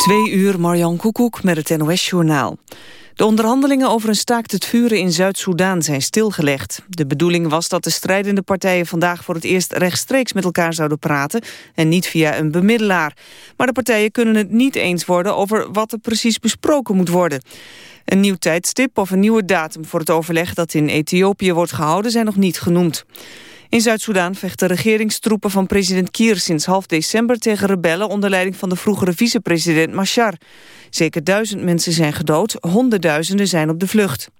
Twee uur Marjan Koekoek met het NOS-journaal. De onderhandelingen over een staakt het vuren in Zuid-Soedan zijn stilgelegd. De bedoeling was dat de strijdende partijen vandaag voor het eerst rechtstreeks met elkaar zouden praten en niet via een bemiddelaar. Maar de partijen kunnen het niet eens worden over wat er precies besproken moet worden. Een nieuw tijdstip of een nieuwe datum voor het overleg dat in Ethiopië wordt gehouden zijn nog niet genoemd. In Zuid-Soedan vechten regeringstroepen van president Kier sinds half december tegen rebellen onder leiding van de vroegere vicepresident Machar. Zeker duizend mensen zijn gedood, honderdduizenden zijn op de vlucht.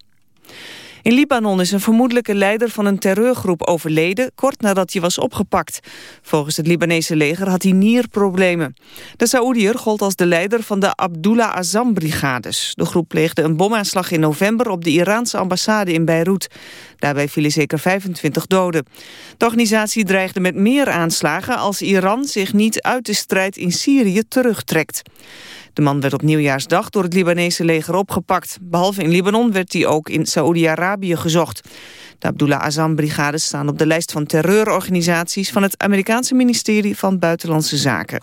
In Libanon is een vermoedelijke leider van een terreurgroep overleden... kort nadat hij was opgepakt. Volgens het Libanese leger had hij nierproblemen. De Saoediër gold als de leider van de Abdullah Azam-brigades. De groep pleegde een bomaanslag in november op de Iraanse ambassade in Beirut. Daarbij vielen zeker 25 doden. De organisatie dreigde met meer aanslagen als Iran zich niet uit de strijd in Syrië terugtrekt. De man werd op nieuwjaarsdag door het Libanese leger opgepakt. Behalve in Libanon werd hij ook in Saoedi-Arabië gezocht. De Abdullah Azam-brigades staan op de lijst van terreurorganisaties... van het Amerikaanse ministerie van Buitenlandse Zaken.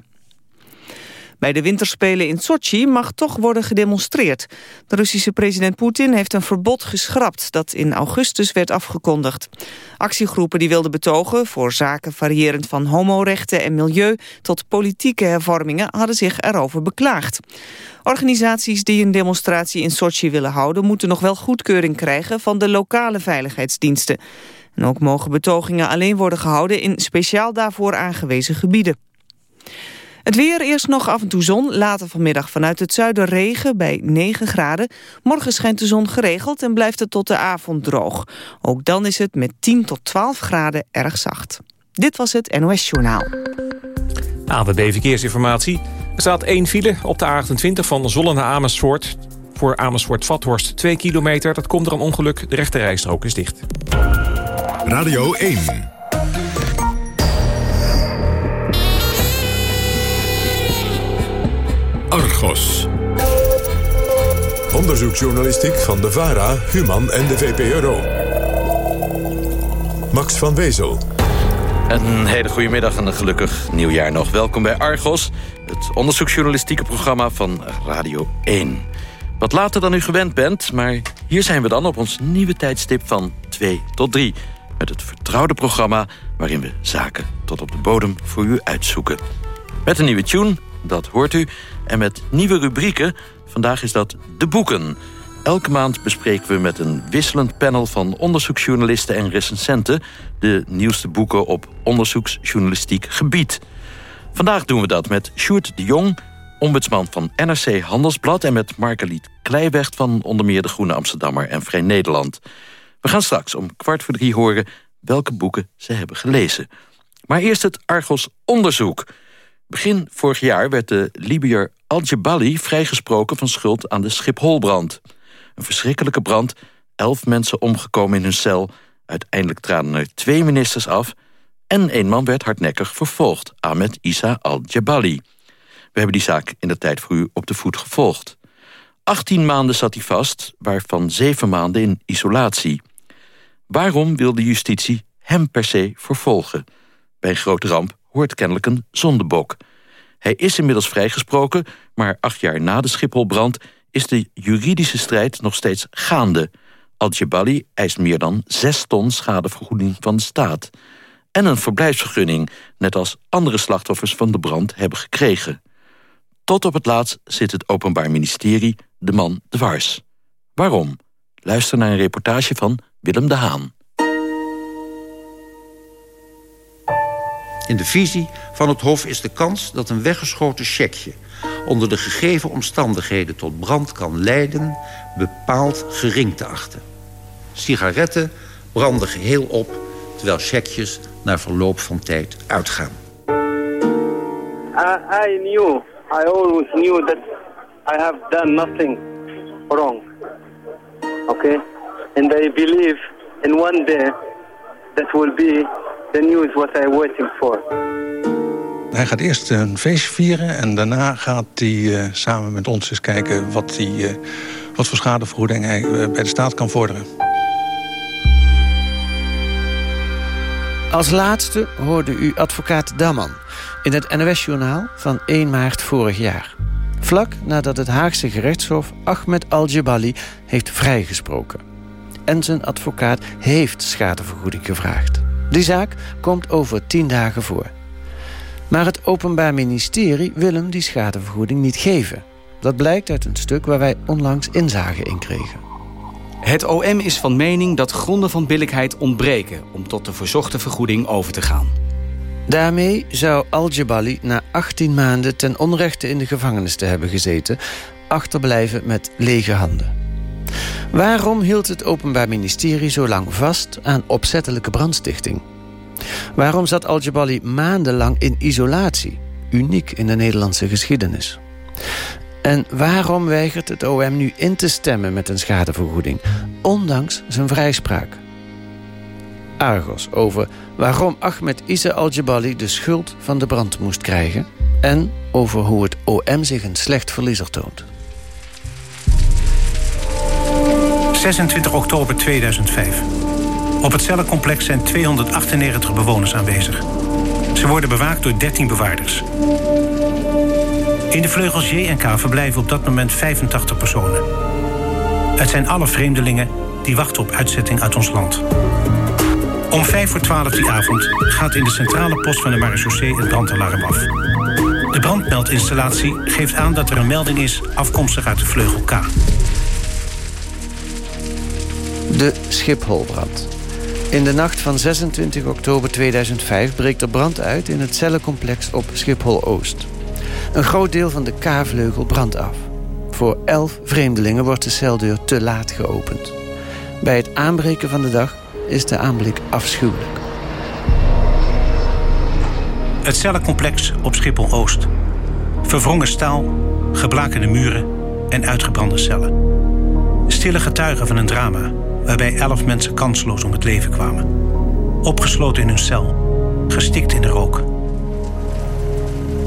Bij de winterspelen in Sochi mag toch worden gedemonstreerd. De Russische president Poetin heeft een verbod geschrapt... dat in augustus werd afgekondigd. Actiegroepen die wilden betogen voor zaken variërend van homorechten en milieu... tot politieke hervormingen hadden zich erover beklaagd. Organisaties die een demonstratie in Sochi willen houden... moeten nog wel goedkeuring krijgen van de lokale veiligheidsdiensten. En ook mogen betogingen alleen worden gehouden in speciaal daarvoor aangewezen gebieden. Het weer eerst nog af en toe zon, later vanmiddag vanuit het zuiden regen bij 9 graden. Morgen schijnt de zon geregeld en blijft het tot de avond droog. Ook dan is het met 10 tot 12 graden erg zacht. Dit was het NOS Journaal. AWB Verkeersinformatie. Er staat één file op de A28 van Zollen naar Amersfoort. Voor Amersfoort-Vathorst 2 kilometer. Dat komt er een ongeluk. De rechterrijstrook is dicht. Radio 1. Argos. Onderzoeksjournalistiek van de VARA, Human en de VPRO. Max van Wezel. Een hele goede middag en een gelukkig nieuwjaar nog. Welkom bij Argos, het onderzoeksjournalistieke programma van Radio 1. Wat later dan u gewend bent, maar hier zijn we dan op ons nieuwe tijdstip van 2 tot 3. Met het vertrouwde programma waarin we zaken tot op de bodem voor u uitzoeken. Met een nieuwe tune, dat hoort u. En met nieuwe rubrieken. Vandaag is dat De Boeken. Elke maand bespreken we met een wisselend panel van onderzoeksjournalisten en recensenten... de nieuwste boeken op onderzoeksjournalistiek gebied. Vandaag doen we dat met Sjoerd de Jong, ombudsman van NRC Handelsblad... en met Margaliet Kleiweg van onder meer De Groene Amsterdammer en Vrij Nederland. We gaan straks om kwart voor drie horen welke boeken ze hebben gelezen. Maar eerst het Argos onderzoek... Begin vorig jaar werd de Libiër Al-Jabali vrijgesproken van schuld aan de Schipholbrand. Een verschrikkelijke brand, elf mensen omgekomen in hun cel... uiteindelijk traden er twee ministers af... en één man werd hardnekkig vervolgd, Ahmed Isa Al-Jabali. We hebben die zaak in de tijd voor u op de voet gevolgd. 18 maanden zat hij vast, waarvan zeven maanden in isolatie. Waarom wil de justitie hem per se vervolgen? Bij een grote ramp hoort kennelijk een zondebok. Hij is inmiddels vrijgesproken, maar acht jaar na de Schipholbrand... is de juridische strijd nog steeds gaande. Al-Jabali eist meer dan zes ton schadevergoeding van de staat. En een verblijfsvergunning, net als andere slachtoffers van de brand hebben gekregen. Tot op het laatst zit het Openbaar Ministerie de man dwars. Waarom? Luister naar een reportage van Willem de Haan. In de visie van het Hof is de kans dat een weggeschoten checkje... onder de gegeven omstandigheden tot brand kan leiden... bepaald gering te achten. Sigaretten branden geheel op... terwijl checkjes na verloop van tijd uitgaan. Uh, I knew, I always knew that I have done nothing wrong. Okay? And I believe in one day that will be the news what I'm waiting for. Hij gaat eerst een feestje vieren en daarna gaat hij uh, samen met ons eens kijken... wat, hij, uh, wat voor schadevergoeding hij uh, bij de staat kan vorderen. Als laatste hoorde u advocaat Damman in het NOS-journaal van 1 maart vorig jaar. Vlak nadat het Haagse gerechtshof Ahmed Al-Jabali heeft vrijgesproken. En zijn advocaat heeft schadevergoeding gevraagd. Die zaak komt over tien dagen voor. Maar het Openbaar Ministerie wil hem die schadevergoeding niet geven. Dat blijkt uit een stuk waar wij onlangs inzage in kregen. Het OM is van mening dat gronden van billijkheid ontbreken... om tot de verzochte vergoeding over te gaan. Daarmee zou Al-Jabali na 18 maanden ten onrechte in de gevangenis te hebben gezeten... achterblijven met lege handen. Waarom hield het Openbaar Ministerie zo lang vast aan opzettelijke brandstichting? Waarom zat Al-Jabali maandenlang in isolatie? Uniek in de Nederlandse geschiedenis. En waarom weigert het OM nu in te stemmen met een schadevergoeding, ondanks zijn vrijspraak? Argos over waarom Ahmed Issa al-Jabali de schuld van de brand moest krijgen... en over hoe het OM zich een slecht verliezer toont. 26 oktober 2005. Op het cellencomplex zijn 298 bewoners aanwezig. Ze worden bewaakt door 13 bewaarders. In de vleugels J en K verblijven op dat moment 85 personen. Het zijn alle vreemdelingen die wachten op uitzetting uit ons land. Om 5 voor 12 die avond gaat in de centrale post van de marechaussee het brandalarm af. De brandmeldinstallatie geeft aan dat er een melding is afkomstig uit de vleugel K. De Schipholbrand. In de nacht van 26 oktober 2005 breekt er brand uit in het cellencomplex op Schiphol-Oost. Een groot deel van de K-vleugel brandt af. Voor elf vreemdelingen wordt de celdeur te laat geopend. Bij het aanbreken van de dag is de aanblik afschuwelijk. Het cellencomplex op Schiphol-Oost. Verwrongen staal, geblakerde muren en uitgebrande cellen. Stille getuigen van een drama waarbij elf mensen kansloos om het leven kwamen. Opgesloten in hun cel, gestikt in de rook.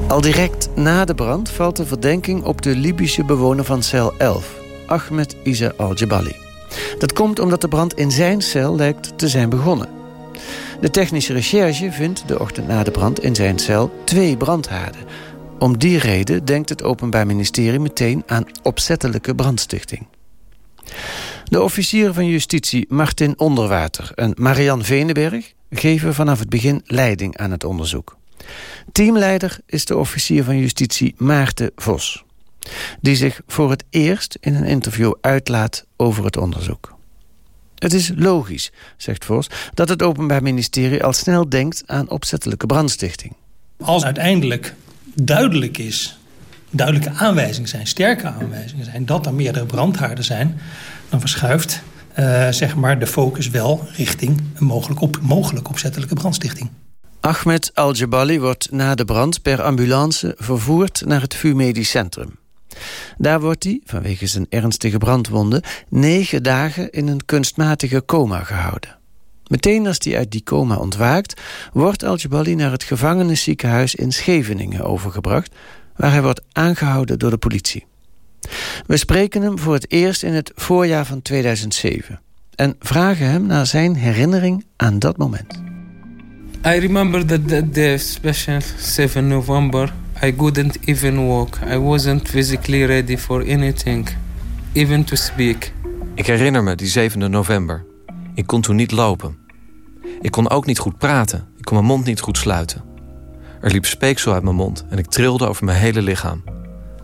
Al direct na de brand valt de verdenking op de Libische bewoner van cel 11, Ahmed Isa al-Jabali. Dat komt omdat de brand in zijn cel lijkt te zijn begonnen. De technische recherche vindt de ochtend na de brand in zijn cel twee brandhaarden. Om die reden denkt het Openbaar Ministerie meteen aan opzettelijke brandstichting. De officieren van justitie Martin Onderwater en Marian Venenberg geven vanaf het begin leiding aan het onderzoek. Teamleider is de officier van justitie Maarten Vos. Die zich voor het eerst in een interview uitlaat over het onderzoek. Het is logisch, zegt Vos, dat het Openbaar Ministerie al snel denkt aan opzettelijke brandstichting. Als uiteindelijk duidelijk is, duidelijke aanwijzingen zijn, sterke aanwijzingen zijn... dat er meerdere brandhaarden zijn, dan verschuift uh, zeg maar de focus wel richting een mogelijk, op, mogelijk opzettelijke brandstichting. Ahmed Al-Jabali wordt na de brand per ambulance vervoerd naar het VU Medisch Centrum. Daar wordt hij, vanwege zijn ernstige brandwonden, negen dagen in een kunstmatige coma gehouden. Meteen als hij uit die coma ontwaakt, wordt Al-Jabali naar het gevangenisziekenhuis in Scheveningen overgebracht, waar hij wordt aangehouden door de politie. We spreken hem voor het eerst in het voorjaar van 2007 en vragen hem naar zijn herinnering aan dat moment. I remember that that day, special 7 November, I couldn't even walk. I wasn't physically ready for anything, even to speak. Ik herinner me die 7 november. Ik kon toen niet lopen. Ik kon ook niet goed praten. Ik kon mijn mond niet goed sluiten. Er liep speeksel uit mijn mond en ik trilde over mijn hele lichaam.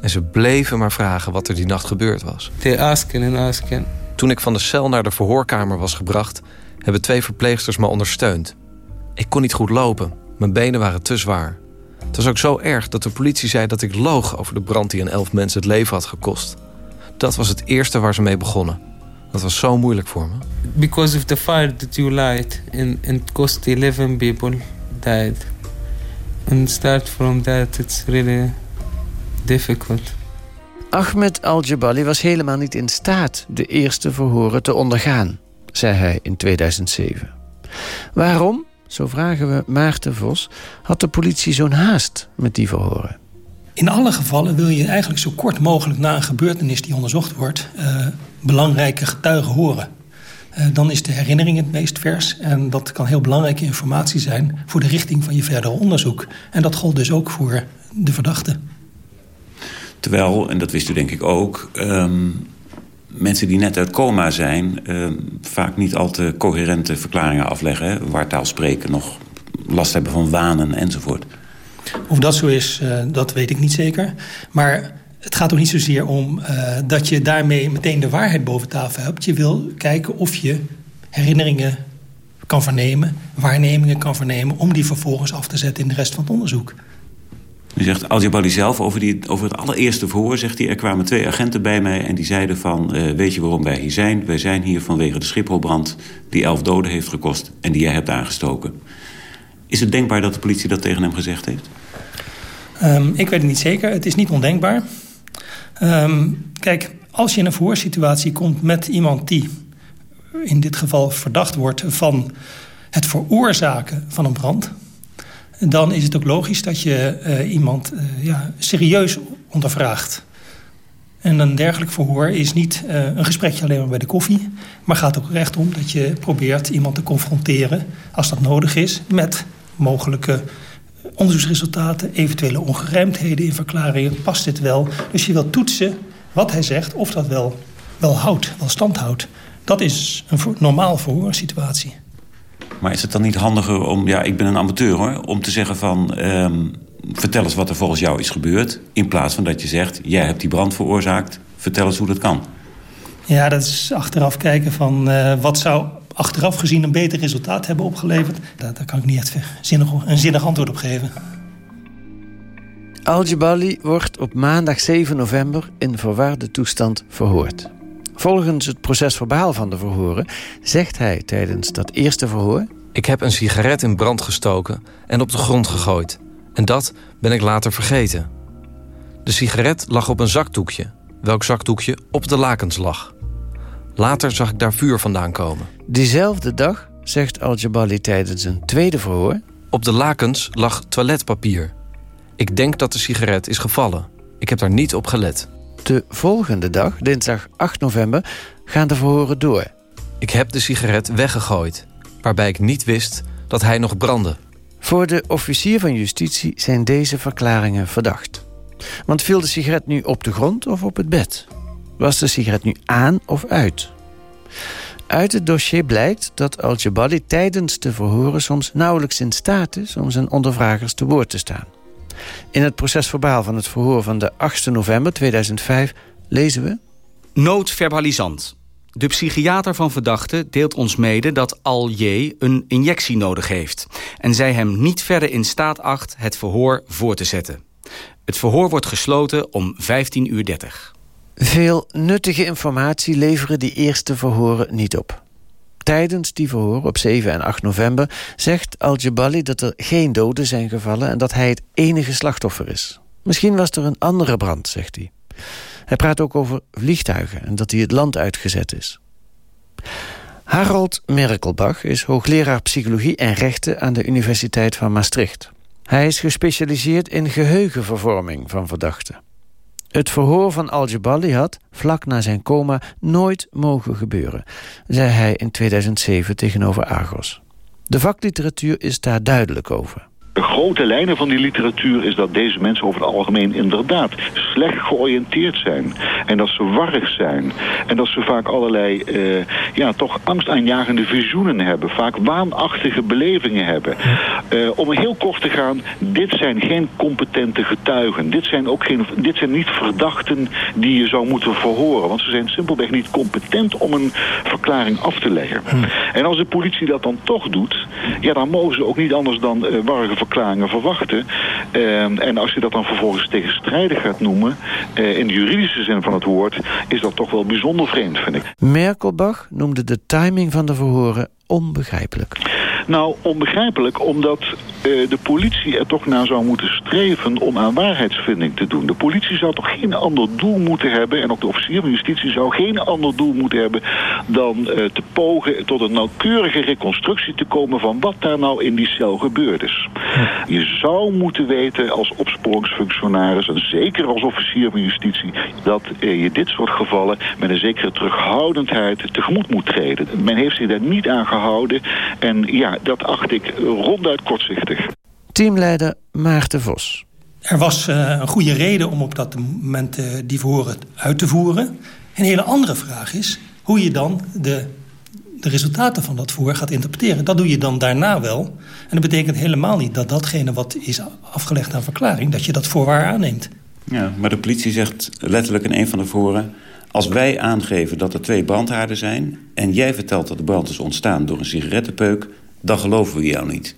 En ze bleven maar vragen wat er die nacht gebeurd was. They asking and asking. Toen ik van de cel naar de verhoorkamer was gebracht... hebben twee verpleegsters me ondersteund. Ik kon niet goed lopen. Mijn benen waren te zwaar. Het was ook zo erg dat de politie zei dat ik loog... over de brand die een elf mensen het leven had gekost. Dat was het eerste waar ze mee begonnen. Dat was zo moeilijk voor me. Because of the fire that you light... and, it cost 11 people died. And start from that, it's really difficult. Ahmed Al-Jabali was helemaal niet in staat de eerste verhoren te ondergaan, zei hij in 2007. Waarom, zo vragen we Maarten Vos, had de politie zo'n haast met die verhoren? In alle gevallen wil je eigenlijk zo kort mogelijk na een gebeurtenis die onderzocht wordt, uh, belangrijke getuigen horen. Uh, dan is de herinnering het meest vers en dat kan heel belangrijke informatie zijn voor de richting van je verdere onderzoek. En dat gold dus ook voor de verdachte. Terwijl, en dat wist u denk ik ook... Ehm, mensen die net uit coma zijn... Ehm, vaak niet al te coherente verklaringen afleggen. Waar taal spreken nog last hebben van wanen enzovoort. Of dat zo is, uh, dat weet ik niet zeker. Maar het gaat ook niet zozeer om uh, dat je daarmee meteen de waarheid boven tafel hebt. Je wil kijken of je herinneringen kan vernemen, waarnemingen kan vernemen... om die vervolgens af te zetten in de rest van het onderzoek. U zegt, Al-Jabali zelf, over, die, over het allereerste verhoor... zegt hij, er kwamen twee agenten bij mij en die zeiden van... Uh, weet je waarom wij hier zijn? Wij zijn hier vanwege de Schipholbrand... die elf doden heeft gekost en die jij hebt aangestoken. Is het denkbaar dat de politie dat tegen hem gezegd heeft? Um, ik weet het niet zeker. Het is niet ondenkbaar. Um, kijk, als je in een verhoorsituatie komt met iemand die... in dit geval verdacht wordt van het veroorzaken van een brand dan is het ook logisch dat je uh, iemand uh, ja, serieus ondervraagt. En een dergelijk verhoor is niet uh, een gesprekje alleen maar bij de koffie... maar gaat ook recht om dat je probeert iemand te confronteren... als dat nodig is met mogelijke onderzoeksresultaten... eventuele ongerijmdheden in verklaringen. Past dit wel? Dus je wilt toetsen wat hij zegt of dat wel, wel houdt, wel stand houdt. Dat is een normaal verhoorsituatie. Maar is het dan niet handiger om, ja, ik ben een amateur hoor... om te zeggen van, um, vertel eens wat er volgens jou is gebeurd... in plaats van dat je zegt, jij hebt die brand veroorzaakt... vertel eens hoe dat kan. Ja, dat is achteraf kijken van uh, wat zou achteraf gezien een beter resultaat hebben opgeleverd. Daar, daar kan ik niet echt zinnig, een zinnig antwoord op geven. Al-Jabali wordt op maandag 7 november in verwaarde toestand verhoord. Volgens het procesverbaal van de verhoren zegt hij tijdens dat eerste verhoor... Ik heb een sigaret in brand gestoken en op de grond gegooid. En dat ben ik later vergeten. De sigaret lag op een zakdoekje, welk zakdoekje op de lakens lag. Later zag ik daar vuur vandaan komen. Diezelfde dag zegt Al-Jabali tijdens een tweede verhoor... Op de lakens lag toiletpapier. Ik denk dat de sigaret is gevallen. Ik heb daar niet op gelet. De volgende dag, dinsdag 8 november, gaan de verhoren door. Ik heb de sigaret weggegooid, waarbij ik niet wist dat hij nog brandde. Voor de officier van justitie zijn deze verklaringen verdacht. Want viel de sigaret nu op de grond of op het bed? Was de sigaret nu aan of uit? Uit het dossier blijkt dat Al-Jabali tijdens de verhoren soms nauwelijks in staat is om zijn ondervragers te woord te staan. In het procesverbaal van het verhoor van de 8 november 2005 lezen we... Noodverbalisant. De psychiater van verdachte deelt ons mede dat Al-J een injectie nodig heeft... en zij hem niet verder in staat acht het verhoor voor te zetten. Het verhoor wordt gesloten om 15.30 uur. Veel nuttige informatie leveren die eerste verhoren niet op. Tijdens die verhoor op 7 en 8 november zegt Al-Jabali dat er geen doden zijn gevallen en dat hij het enige slachtoffer is. Misschien was er een andere brand, zegt hij. Hij praat ook over vliegtuigen en dat hij het land uitgezet is. Harold Merkelbach is hoogleraar psychologie en rechten aan de Universiteit van Maastricht. Hij is gespecialiseerd in geheugenvervorming van verdachten. Het verhoor van Al-Jabali had, vlak na zijn coma, nooit mogen gebeuren, zei hij in 2007 tegenover Argos. De vakliteratuur is daar duidelijk over. De grote lijnen van die literatuur is dat deze mensen over het algemeen inderdaad slecht georiënteerd zijn. En dat ze warrig zijn. En dat ze vaak allerlei, uh, ja, toch angstaanjagende visioenen hebben. Vaak waanachtige belevingen hebben. Uh, om heel kort te gaan, dit zijn geen competente getuigen. Dit zijn, ook geen, dit zijn niet verdachten die je zou moeten verhoren. Want ze zijn simpelweg niet competent om een verklaring af te leggen. Hm. En als de politie dat dan toch doet, ja, dan mogen ze ook niet anders dan uh, warrige verklaringen verwachten. Uh, en als je dat dan vervolgens tegenstrijdig gaat noemen, uh, in de juridische zin van het woord, is dat toch wel bijzonder vreemd, vind ik. Merkelbach noemde de timing van de verhoren onbegrijpelijk. Nou, onbegrijpelijk, omdat de politie er toch naar zou moeten streven om aan waarheidsvinding te doen. De politie zou toch geen ander doel moeten hebben, en ook de officier van justitie zou geen ander doel moeten hebben, dan uh, te pogen tot een nauwkeurige reconstructie te komen van wat daar nou in die cel gebeurd is. Je zou moeten weten als opsporingsfunctionaris, en zeker als officier van justitie, dat uh, je dit soort gevallen met een zekere terughoudendheid tegemoet moet treden. Men heeft zich daar niet aan gehouden en ja, dat acht ik ronduit kortzichtig. Teamleider Maarten Vos. Er was uh, een goede reden om op dat moment uh, die verhoren uit te voeren. Een hele andere vraag is hoe je dan de, de resultaten van dat verhoor gaat interpreteren. Dat doe je dan daarna wel. En dat betekent helemaal niet dat datgene wat is afgelegd aan verklaring... dat je dat voorwaar aanneemt. Ja, maar de politie zegt letterlijk in een van de verhoren... als wij aangeven dat er twee brandhaarden zijn... en jij vertelt dat de brand is ontstaan door een sigarettenpeuk... dan geloven we jou niet.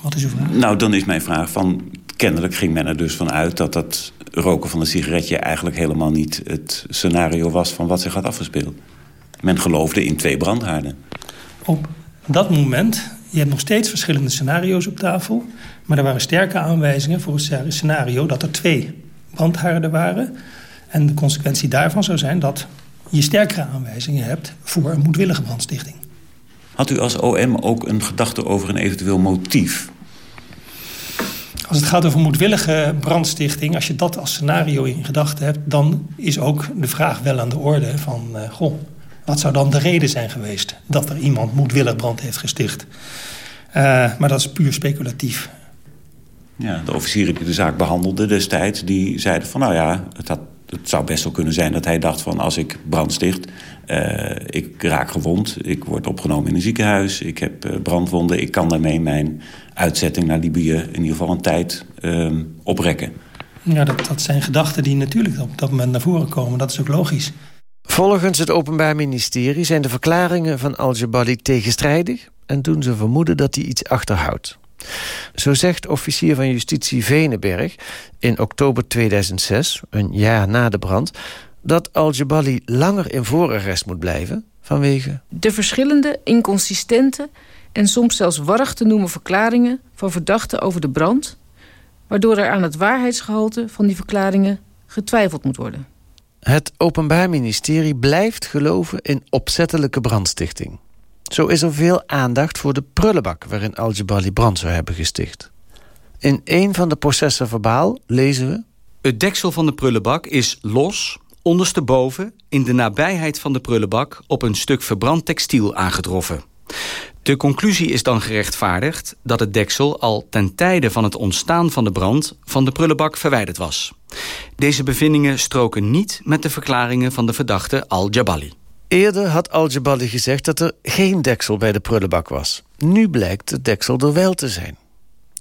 Wat is uw vraag? Nou, dan is mijn vraag van... kennelijk ging men er dus vanuit dat dat roken van een sigaretje... eigenlijk helemaal niet het scenario was van wat zich had afgespeeld. Men geloofde in twee brandhaarden. Op dat moment, je hebt nog steeds verschillende scenario's op tafel... maar er waren sterke aanwijzingen voor het scenario... dat er twee brandhaarden waren. En de consequentie daarvan zou zijn dat je sterkere aanwijzingen hebt... voor een moedwillige brandstichting. Had u als OM ook een gedachte over een eventueel motief? Als het gaat over moedwillige brandstichting... als je dat als scenario in gedachten hebt... dan is ook de vraag wel aan de orde van... Uh, goh, wat zou dan de reden zijn geweest... dat er iemand moedwillig brand heeft gesticht? Uh, maar dat is puur speculatief. Ja, de officieren die de zaak behandelden destijds... die zeiden van nou ja, het, had, het zou best wel kunnen zijn dat hij dacht van... als ik brand sticht, uh, ik raak gewond, ik word opgenomen in een ziekenhuis... ik heb uh, brandwonden, ik kan daarmee mijn uitzetting naar Libië... in ieder geval een tijd uh, oprekken. Ja, dat, dat zijn gedachten die natuurlijk op dat moment naar voren komen. Dat is ook logisch. Volgens het Openbaar Ministerie zijn de verklaringen van Al-Jabali tegenstrijdig... en doen ze vermoeden dat hij iets achterhoudt. Zo zegt officier van justitie Venenberg in oktober 2006, een jaar na de brand... dat Al-Jabali langer in voorarrest moet blijven vanwege... De verschillende, inconsistente en soms zelfs warrig te noemen verklaringen... van verdachten over de brand... waardoor er aan het waarheidsgehalte van die verklaringen getwijfeld moet worden. Het Openbaar Ministerie blijft geloven in opzettelijke brandstichting. Zo is er veel aandacht voor de prullenbak waarin Al-Jabali brand zou hebben gesticht. In een van de processen verbaal lezen we... Het deksel van de prullenbak is los, ondersteboven... in de nabijheid van de prullenbak op een stuk verbrand textiel aangetroffen. De conclusie is dan gerechtvaardigd dat het deksel al ten tijde van het ontstaan van de brand van de prullenbak verwijderd was. Deze bevindingen stroken niet met de verklaringen van de verdachte Al-Jabali. Eerder had Al-Jabali gezegd dat er geen deksel bij de prullenbak was. Nu blijkt het deksel er wel te zijn.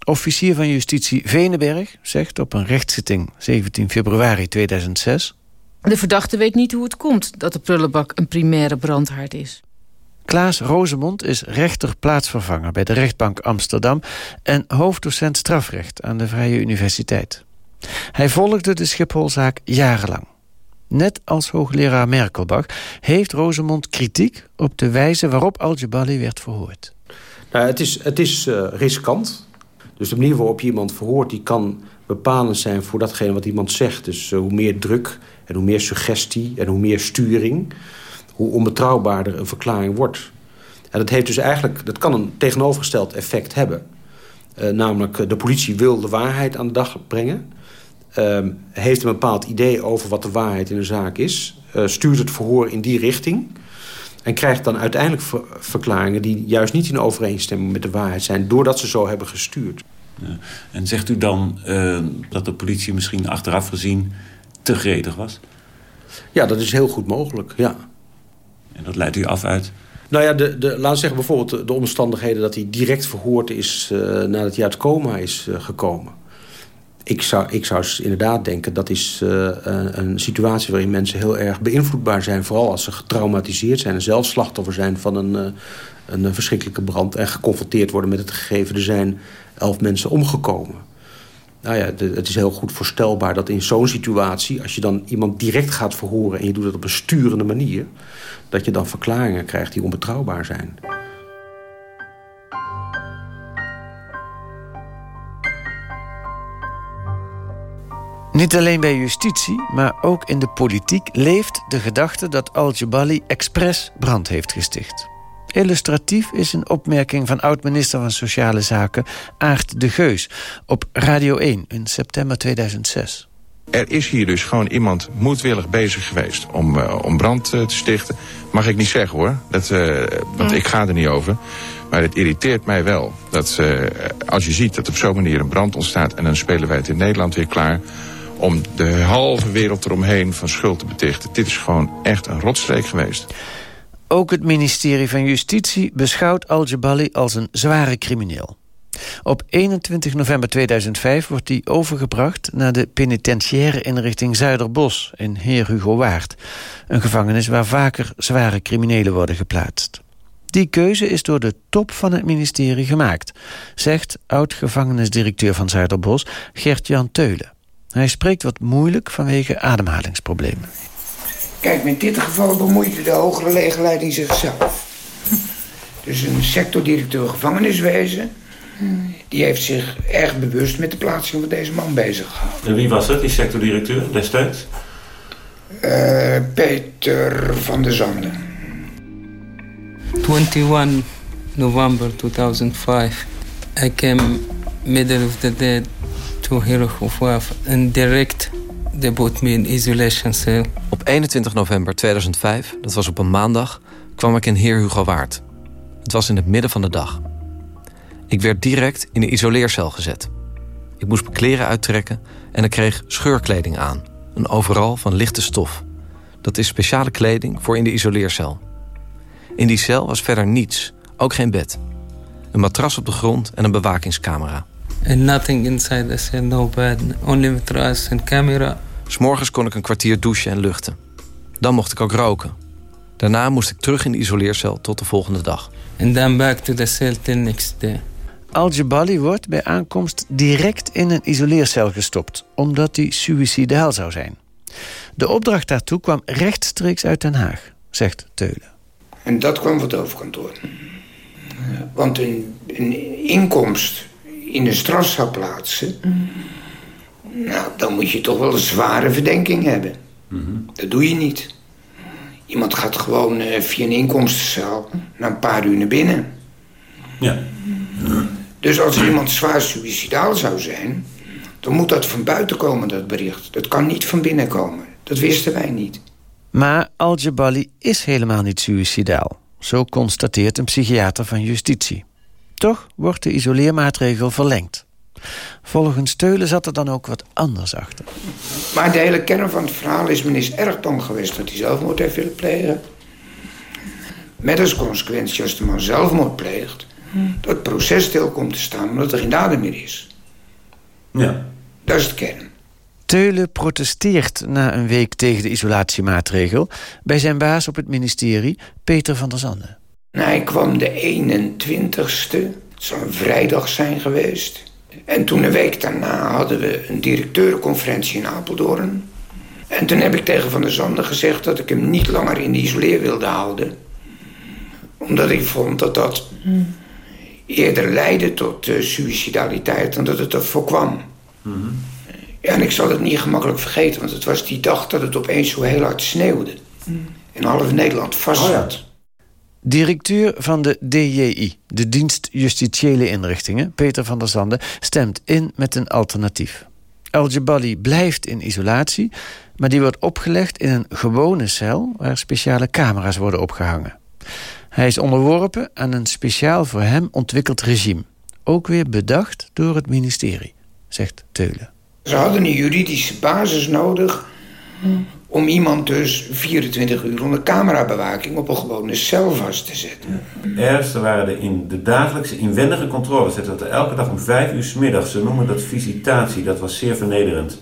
Officier van Justitie Venenberg zegt op een rechtszitting 17 februari 2006... De verdachte weet niet hoe het komt dat de prullenbak een primaire brandhaard is. Klaas Rozemond is rechter-plaatsvervanger bij de rechtbank Amsterdam... en hoofddocent strafrecht aan de Vrije Universiteit. Hij volgde de Schipholzaak jarenlang. Net als hoogleraar Merkelbach heeft Rosemond kritiek op de wijze waarop Al-Jabali werd verhoord. Nou, het is, het is uh, riskant. Dus de manier waarop je iemand verhoort... die kan bepalend zijn voor datgene wat iemand zegt. Dus uh, hoe meer druk en hoe meer suggestie en hoe meer sturing... hoe onbetrouwbaarder een verklaring wordt. En dat, heeft dus eigenlijk, dat kan een tegenovergesteld effect hebben. Uh, namelijk, de politie wil de waarheid aan de dag brengen... Uh, heeft een bepaald idee over wat de waarheid in een zaak is... Uh, stuurt het verhoor in die richting... en krijgt dan uiteindelijk ver verklaringen... die juist niet in overeenstemming met de waarheid zijn... doordat ze zo hebben gestuurd. Ja. En zegt u dan uh, dat de politie misschien achteraf gezien te gretig was? Ja, dat is heel goed mogelijk, ja. En dat leidt u af uit? Nou ja, de, de, laten we zeggen bijvoorbeeld de, de omstandigheden... dat hij direct verhoord is uh, nadat hij uit coma is uh, gekomen ik zou, ik zou inderdaad denken dat is uh, een situatie waarin mensen heel erg beïnvloedbaar zijn. Vooral als ze getraumatiseerd zijn en zelf slachtoffer zijn van een, uh, een verschrikkelijke brand. En geconfronteerd worden met het gegeven er zijn elf mensen omgekomen. Nou ja, het is heel goed voorstelbaar dat in zo'n situatie... als je dan iemand direct gaat verhoren en je doet het op een sturende manier... dat je dan verklaringen krijgt die onbetrouwbaar zijn. Niet alleen bij justitie, maar ook in de politiek leeft de gedachte dat Al-Jabali expres brand heeft gesticht. Illustratief is een opmerking van oud-minister van Sociale Zaken Aart de Geus op Radio 1 in september 2006. Er is hier dus gewoon iemand moedwillig bezig geweest om, uh, om brand uh, te stichten. Mag ik niet zeggen hoor, dat, uh, want ik ga er niet over. Maar het irriteert mij wel dat als je ziet dat op zo'n manier een brand ontstaat... en dan spelen wij het in Nederland weer klaar om de halve wereld eromheen van schuld te betichten. Dit is gewoon echt een rotstreek geweest. Ook het ministerie van Justitie beschouwt Al-Jabali als een zware crimineel. Op 21 november 2005 wordt hij overgebracht naar de penitentiaire inrichting Zuiderbos in Heer Hugo Waard. Een gevangenis waar vaker zware criminelen worden geplaatst. Die keuze is door de top van het ministerie gemaakt, zegt oud-gevangenisdirecteur van Zuiderbos Gert-Jan Teulen. Hij spreekt wat moeilijk vanwege ademhalingsproblemen. Kijk, met dit geval bemoeide de hogere legerleiding zichzelf. Dus een sectordirecteur gevangeniswezen... die heeft zich erg bewust met de plaatsing van deze man bezig gehouden. En wie was dat, die sectordirecteur destijds? Uh, Peter van der Zanden. 21 November 2005. I came middle of the day to Hirogofwaf and direct they put me in isolation cell. Op 21 november 2005, dat was op een maandag, kwam ik in Heer Hugo Waard. Het was in het midden van de dag. Ik werd direct in een isoleercel gezet. Ik moest mijn kleren uittrekken en ik kreeg scheurkleding aan. Een overal van lichte stof. Dat is speciale kleding voor in de isoleercel. In die cel was verder niets, ook geen bed. Een matras op de grond en een bewakingscamera. And nothing inside the cell, no bed, only matras and camera. S'morgens kon ik een kwartier douchen en luchten. Dan mocht ik ook roken. Daarna moest ik terug in de isoleercel tot de volgende dag. And then back to the cell till next day. Al-Jabali wordt bij aankomst direct in een isoleercel gestopt... omdat hij suïcidaal zou zijn. De opdracht daartoe kwam rechtstreeks uit Den Haag, zegt Teulen. En dat kwam van het hoofdkantoor. Want een, een inkomst in een strafzaal plaatsen... nou, dan moet je toch wel een zware verdenking hebben. Dat doe je niet. Iemand gaat gewoon uh, via een inkomstenzaal na een paar uur naar binnen. Ja. Dus als iemand zwaar suicidaal zou zijn... dan moet dat van buiten komen, dat bericht. Dat kan niet van binnen komen. Dat wisten wij niet. Maar Al-Jabali is helemaal niet suicidaal. Zo constateert een psychiater van justitie. Toch wordt de isoleermaatregel verlengd. Volgens Teulen zat er dan ook wat anders achter. Maar de hele kern van het verhaal is... men is erg bang geweest dat hij zelfmoord heeft willen plegen. Met als consequentie als de man zelfmoord pleegt... dat het proces stil komt te staan omdat er geen dader meer is. Ja. Dat is de kern. Teulen protesteert na een week tegen de isolatiemaatregel... bij zijn baas op het ministerie, Peter van der Zanden. Hij kwam de 21ste, het zou een vrijdag zijn geweest... En toen een week daarna hadden we een directeurenconferentie in Apeldoorn. En toen heb ik tegen Van der Zanden gezegd dat ik hem niet langer in de isoleer wilde houden. Omdat ik vond dat dat eerder leidde tot uh, suicidaliteit dan dat het er voorkwam. Mm Ja, en ik zal het niet gemakkelijk vergeten, want het was die dag dat het opeens zo heel hard sneeuwde. En half Nederland vast zat. Oh ja. Directeur van de DJI, de Dienst Justitiële Inrichtingen, Peter van der Zanden, stemt in met een alternatief. Al-Jabali blijft in isolatie, maar die wordt opgelegd in een gewone cel waar speciale camera's worden opgehangen. Hij is onderworpen aan een speciaal voor hem ontwikkeld regime. Ook weer bedacht door het ministerie, zegt Teulen. Ze hadden een juridische basis nodig om iemand dus 24 uur onder camerabewaking op een gewone cel vast te zetten. Het ergste waren de, in de dagelijkse inwendige controles. Dat er elke dag om vijf uur s middags, ze noemen dat visitatie, dat was zeer vernederend.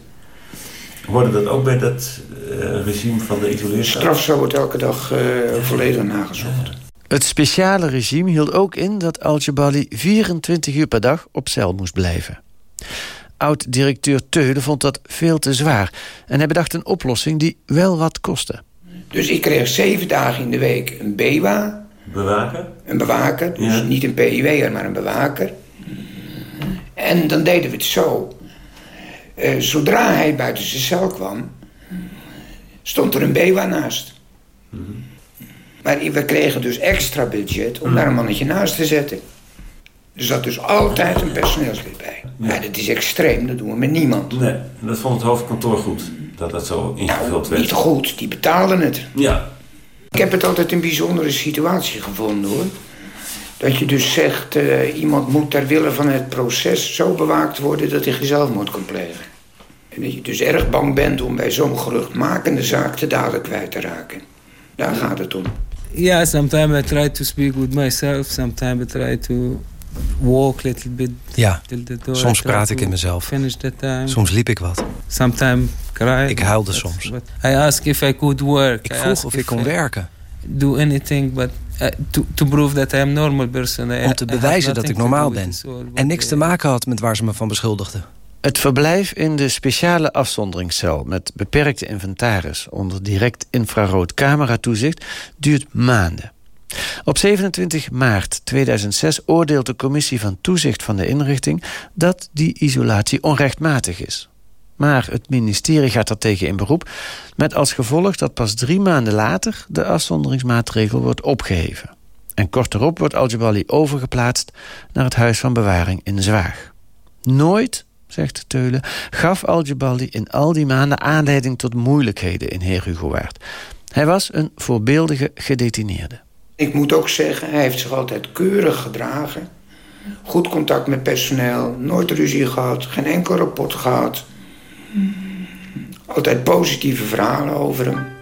Hoorde dat ook bij dat uh, regime van de isoleercel? Strafcel wordt elke dag uh, volledig nagezocht. Het speciale regime hield ook in dat Al-Jabali 24 uur per dag op cel moest blijven. Oud-directeur Teulen vond dat veel te zwaar... en hij bedacht een oplossing die wel wat kostte. Dus ik kreeg zeven dagen in de week een BEWA. Bewaker? Een bewaker, dus ja. niet een PIW'er, maar een bewaker. En dan deden we het zo. Uh, zodra hij buiten zijn cel kwam... stond er een BEWA naast. Mm -hmm. Maar we kregen dus extra budget om daar een mannetje naast te zetten. Er zat dus altijd een personeelslid bij. Ja. dat is extreem, dat doen we met niemand. Nee, dat vond het hoofdkantoor goed, dat dat zo ingevuld nou, werd. Niet goed, die betaalden het. Ja. Ik heb het altijd een bijzondere situatie gevonden, hoor. Dat je dus zegt, uh, iemand moet ter wille van het proces zo bewaakt worden... dat hij zelfmoord kan plegen. En dat je dus erg bang bent om bij zo'n geruchtmakende zaak de dader kwijt te raken. Daar gaat het om. Yeah, sometimes I try to speak with myself. Sometimes I try to walk a little bit. Ja, soms praat ik in mezelf. Soms liep ik wat. Sometimes cry. Ik huilde soms. I ask if I could work. Ik vroeg of ik kon werken. Do anything but uh, to, to prove that I am normal person. Om te bewijzen dat ik normaal ben. En niks te maken had met waar ze me van beschuldigden. Het verblijf in de speciale afzonderingscel met beperkte inventaris onder direct infrarood cameratoezicht duurt maanden. Op 27 maart 2006 oordeelt de commissie van toezicht van de inrichting dat die isolatie onrechtmatig is. Maar het ministerie gaat daartegen in beroep, met als gevolg dat pas drie maanden later de afzonderingsmaatregel wordt opgeheven. En kort erop wordt Al-Jabali overgeplaatst naar het huis van bewaring in Zwaag. Nooit zegt Teulen, gaf Al-Jabali in al die maanden aanleiding tot moeilijkheden in Heer Hugowaard. Hij was een voorbeeldige gedetineerde. Ik moet ook zeggen, hij heeft zich altijd keurig gedragen. Goed contact met personeel, nooit ruzie gehad, geen enkel rapport gehad. Altijd positieve verhalen over hem.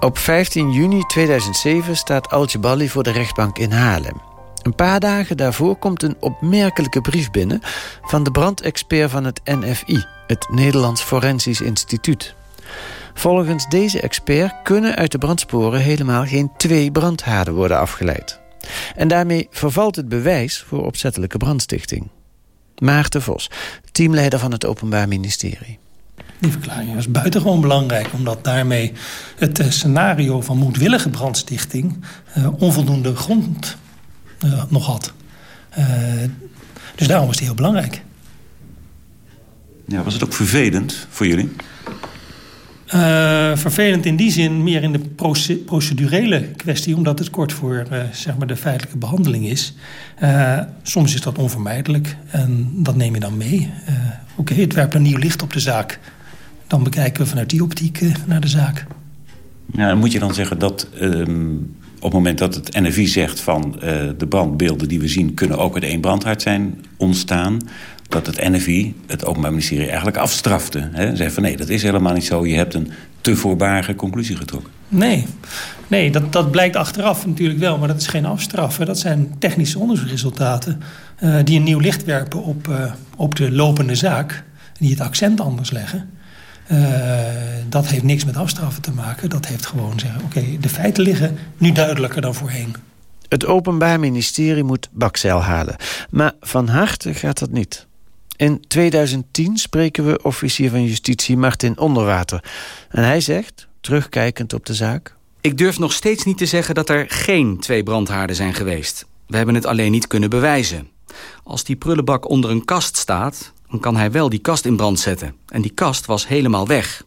Op 15 juni 2007 staat Al-Jabali voor de rechtbank in Haarlem. Een paar dagen daarvoor komt een opmerkelijke brief binnen... van de brandexpert van het NFI, het Nederlands Forensisch Instituut. Volgens deze expert kunnen uit de brandsporen... helemaal geen twee brandhaarden worden afgeleid. En daarmee vervalt het bewijs voor opzettelijke brandstichting. Maarten Vos, teamleider van het Openbaar Ministerie. Die verklaring was buitengewoon belangrijk... omdat daarmee het eh, scenario van moedwillige brandstichting... Uh, onvoldoende grond nog had. Uh, dus daarom was die heel belangrijk. Ja, was het ook vervelend voor jullie? Uh, vervelend in die zin meer in de procedurele kwestie... omdat het kort voor zeg maar de feitelijke behandeling is. soms is dat onvermijdelijk en dat neem je dan mee. Oké, okay, het werpt een nieuw licht op de zaak dan bekijken we vanuit die optiek naar de zaak. Ja, moet je dan zeggen dat um, op het moment dat het NFI zegt... van uh, de brandbeelden die we zien kunnen ook uit één brandhaard zijn ontstaan... dat het NFI, het Openbaar Ministerie, eigenlijk afstrafte. Hè? Zei van nee, dat is helemaal niet zo. Je hebt een te voorbarige conclusie getrokken. Nee, nee dat, dat blijkt achteraf natuurlijk wel. Maar dat is geen afstraffen. Dat zijn technische onderzoeksresultaten... Uh, die een nieuw licht werpen op, uh, op de lopende zaak. Die het accent anders leggen. Uh, dat heeft niks met afstraffen te maken. Dat heeft gewoon zeggen, oké, okay, de feiten liggen nu duidelijker dan voorheen. Het Openbaar Ministerie moet bakzeil halen. Maar van harte gaat dat niet. In 2010 spreken we officier van justitie Martin Onderwater. En hij zegt, terugkijkend op de zaak... Ik durf nog steeds niet te zeggen dat er geen twee brandhaarden zijn geweest. We hebben het alleen niet kunnen bewijzen. Als die prullenbak onder een kast staat dan kan hij wel die kast in brand zetten. En die kast was helemaal weg.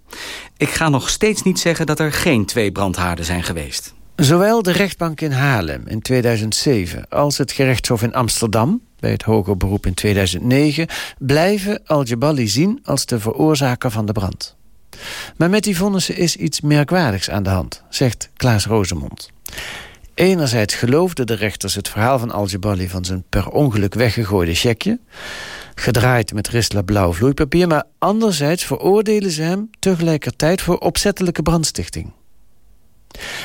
Ik ga nog steeds niet zeggen dat er geen twee brandhaarden zijn geweest. Zowel de rechtbank in Haarlem in 2007 als het gerechtshof in Amsterdam... bij het hoger beroep in 2009... blijven Al-Jabali zien als de veroorzaker van de brand. Maar met die vonnissen is iets merkwaardigs aan de hand, zegt Klaas Rozemond. Enerzijds geloofden de rechters het verhaal van Al-Jabali... van zijn per ongeluk weggegooide checkje gedraaid met Ristla blauw vloeipapier... maar anderzijds veroordelen ze hem tegelijkertijd voor opzettelijke brandstichting.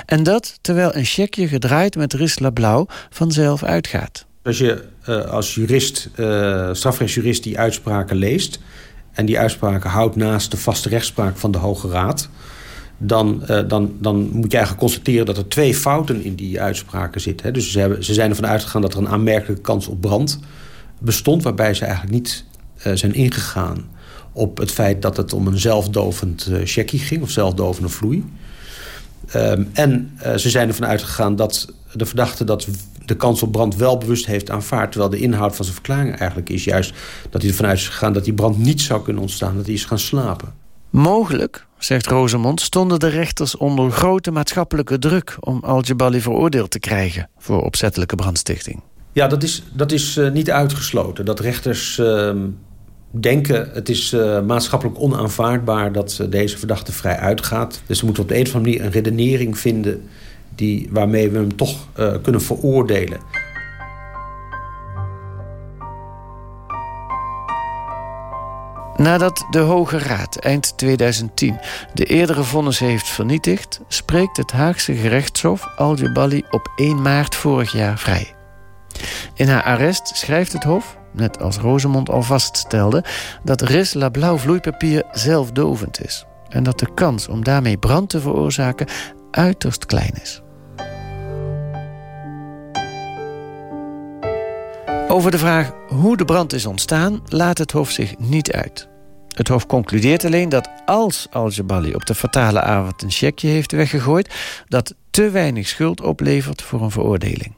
En dat terwijl een checkje gedraaid met Ristla blauw vanzelf uitgaat. Als je uh, als jurist, uh, strafrechtsjurist die uitspraken leest... en die uitspraken houdt naast de vaste rechtspraak van de Hoge Raad... Dan, uh, dan, dan moet je eigenlijk constateren dat er twee fouten in die uitspraken zitten. Dus ze, hebben, ze zijn ervan uitgegaan dat er een aanmerkelijke kans op brand bestond... waarbij ze eigenlijk niet uh, zijn ingegaan op het feit dat het om een zelfdovend uh, checkie ging... of zelfdovende vloei. Um, en uh, ze zijn ervan uitgegaan dat de verdachte dat de kans op brand wel bewust heeft aanvaard... terwijl de inhoud van zijn verklaring eigenlijk is juist dat hij ervan uit is gegaan... dat die brand niet zou kunnen ontstaan, dat hij is gaan slapen. Mogelijk, zegt Rosemond, stonden de rechters onder grote maatschappelijke druk... om Al-Jabali veroordeeld te krijgen voor opzettelijke brandstichting. Ja, dat is, dat is uh, niet uitgesloten. Dat rechters uh, denken het is uh, maatschappelijk onaanvaardbaar... dat uh, deze verdachte vrij uitgaat. Dus we moeten op de een of andere manier een redenering vinden... Die, waarmee we hem toch kunnen veroordelen. Nadat de Hoge Raad eind 2010 de eerdere vonnis heeft vernietigd... spreekt het Haagse gerechtshof Al-Jabali op 1 maart vorig jaar vrij. In haar arrest schrijft het hof, net als Rosemond al vaststelde... dat La Blauw vloeipapier zelfdovend is... en dat de kans om daarmee brand te veroorzaken uiterst klein is. Over de vraag hoe de brand is ontstaan laat het Hof zich niet uit. Het Hof concludeert alleen dat als Al-Jabali op de fatale avond een checkje heeft weggegooid... dat te weinig schuld oplevert voor een veroordeling.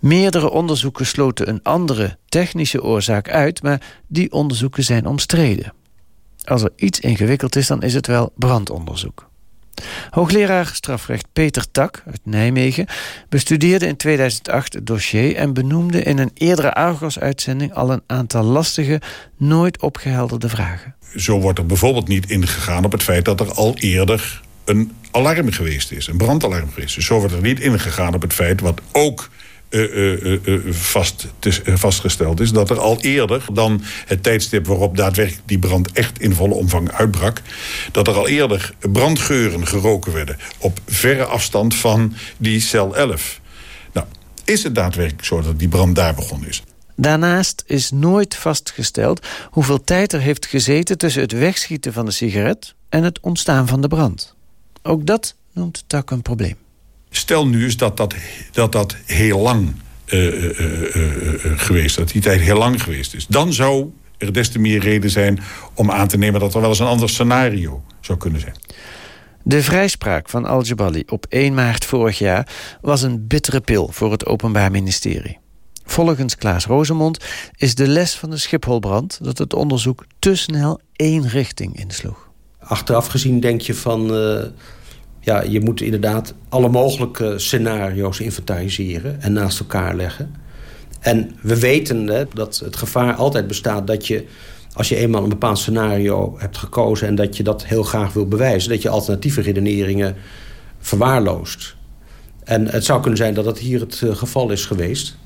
Meerdere onderzoeken sloten een andere technische oorzaak uit... maar die onderzoeken zijn omstreden. Als er iets ingewikkeld is, dan is het wel brandonderzoek. Hoogleraar strafrecht Peter Tak uit Nijmegen bestudeerde in 2008 het dossier en benoemde in een eerdere Argos-uitzending al een aantal lastige, nooit opgehelderde vragen. Zo wordt er bijvoorbeeld niet ingegaan op het feit dat er al eerder een alarm geweest is, een brandalarm geweest. Zo wordt er niet ingegaan op het feit wat ook uh, uh, vast, vastgesteld is... dat er al eerder dan het tijdstip waarop daadwerkelijk die brand... echt in volle omvang uitbrak... dat er al eerder brandgeuren geroken werden... op verre afstand van die cel 11. Nou, is het daadwerkelijk zo dat die brand daar begonnen is? Daarnaast is nooit vastgesteld hoeveel tijd er heeft gezeten... tussen het wegschieten van de sigaret en het ontstaan van de brand. Ook dat noemt Tak een probleem. Stel nu eens dat dat, dat, dat heel lang uh, uh, uh, geweest dat die tijd heel lang geweest is. Dan zou er des te meer reden zijn om aan te nemen... dat er wel eens een ander scenario zou kunnen zijn. De vrijspraak van Al-Jabali op 1 maart vorig jaar... was een bittere pil voor het Openbaar Ministerie. Volgens Klaas Rozemond is de les van de Schipholbrand... dat het onderzoek te snel één richting insloeg. Achteraf gezien denk je van ja, je moet inderdaad alle mogelijke scenario's inventariseren en naast elkaar leggen. En we weten hè, dat het gevaar altijd bestaat dat je, als je eenmaal een bepaald scenario hebt gekozen en dat je dat heel graag wil bewijzen, dat je alternatieve redeneringen verwaarloost. En het zou kunnen zijn dat dat hier het eh, geval is geweest.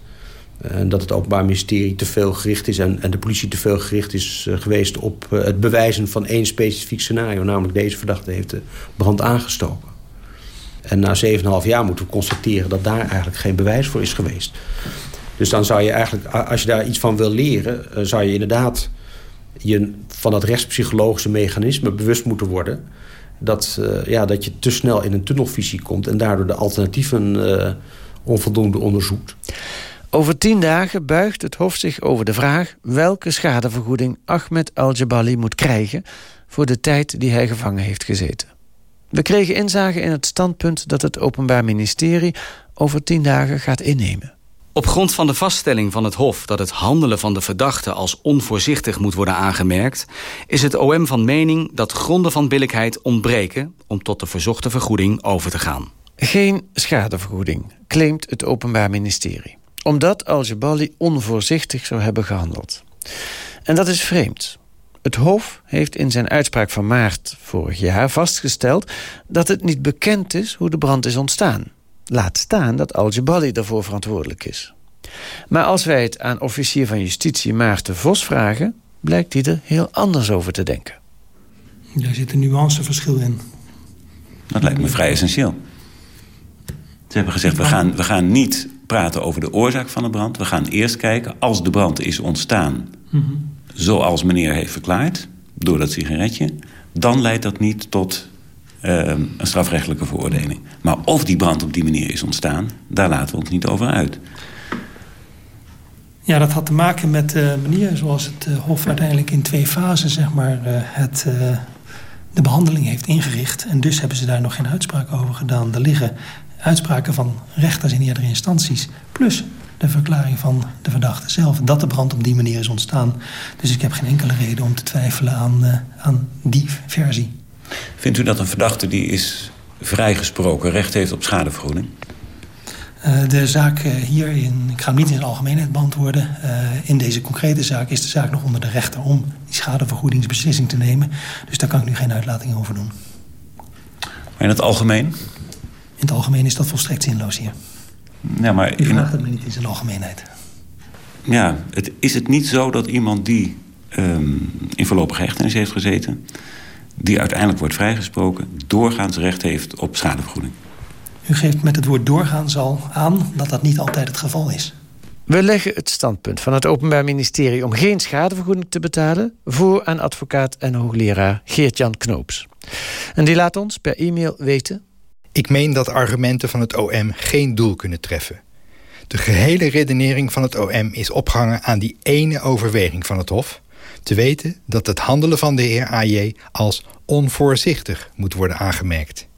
En dat het Openbaar Ministerie te veel gericht is... en, en de politie te veel gericht is uh, geweest op het bewijzen van één specifiek scenario. Namelijk deze verdachte heeft de brand aangestoken. En na 7,5 jaar moeten we constateren dat daar eigenlijk geen bewijs voor is geweest. Dus dan zou je eigenlijk, als je daar iets van wil leren... Uh, zou je inderdaad je van dat rechtspsychologische mechanisme bewust moeten worden... Dat, ja, dat je te snel in een tunnelvisie komt... en daardoor de alternatieven onvoldoende onderzoekt. Over tien dagen buigt het Hof zich over de vraag... welke schadevergoeding Ahmed Al-Jabali moet krijgen... voor de tijd die hij gevangen heeft gezeten. We kregen inzage in het standpunt dat het Openbaar Ministerie... over tien dagen gaat innemen. Op grond van de vaststelling van het Hof dat het handelen van de verdachte als onvoorzichtig moet worden aangemerkt, is het OM van mening dat gronden van billijkheid ontbreken om tot de verzochte vergoeding over te gaan. Geen schadevergoeding, claimt het Openbaar Ministerie omdat Al-Jabali onvoorzichtig zou hebben gehandeld. En dat is vreemd. Het Hof heeft in zijn uitspraak van maart vorig jaar vastgesteld... dat het niet bekend is hoe de brand is ontstaan. Laat staan dat Al-Jabali daarvoor verantwoordelijk is. Maar als wij het aan officier van justitie Maarten Vos vragen... blijkt hij er heel anders over te denken. Daar zit een nuanceverschil in. Dat lijkt me vrij essentieel. Ze hebben gezegd, we gaan, we gaan niet praten over de oorzaak van de brand. We gaan eerst kijken, als de brand is ontstaan... Mm -hmm. Zoals meneer heeft verklaard, door dat sigaretje... dan leidt dat niet tot uh, een strafrechtelijke veroordeling. Maar of die brand op die manier is ontstaan, daar laten we ons niet over uit. Ja, dat had te maken met de manier zoals het uh, Hof uiteindelijk in twee fasen... zeg maar, uh, het, de behandeling heeft ingericht. En dus hebben ze daar nog geen uitspraak over gedaan. Er liggen uitspraken van rechters in eerdere instanties. Plus de verklaring van de verdachte zelf. Dat de brand op die manier is ontstaan. Dus ik heb geen enkele reden om te twijfelen aan, uh, aan die versie. Vindt u dat een verdachte die is vrijgesproken recht heeft op schadevergoeding? Uh, de zaak uh, hier, in, ik ga hem niet in zijn algemeenheid beantwoorden. Uh, in deze concrete zaak is de zaak nog onder de rechter om die schadevergoedingsbeslissing te nemen. Dus daar kan ik nu geen uitlating over doen. Maar in het algemeen? In het algemeen is dat volstrekt zinloos hier. Ja, maar U vraagt het me niet in zijn algemeenheid. Ja, het, is het niet zo dat iemand die um, in voorlopige hechtenis heeft gezeten... die uiteindelijk wordt vrijgesproken... doorgaans recht heeft op schadevergoeding? U geeft met het woord doorgaans al aan dat dat niet altijd het geval is. We leggen het standpunt van het Openbaar Ministerie om geen schadevergoeding te betalen voor aan advocaat en hoogleraar Geert-Jan Knoops. En die laat ons per e-mail weten. Ik meen dat argumenten van het OM geen doel kunnen treffen. De gehele redenering van het OM is opgehangen aan die ene overweging van het Hof. Te weten dat het handelen van de heer AJ als onvoorzichtig moet worden aangemerkt.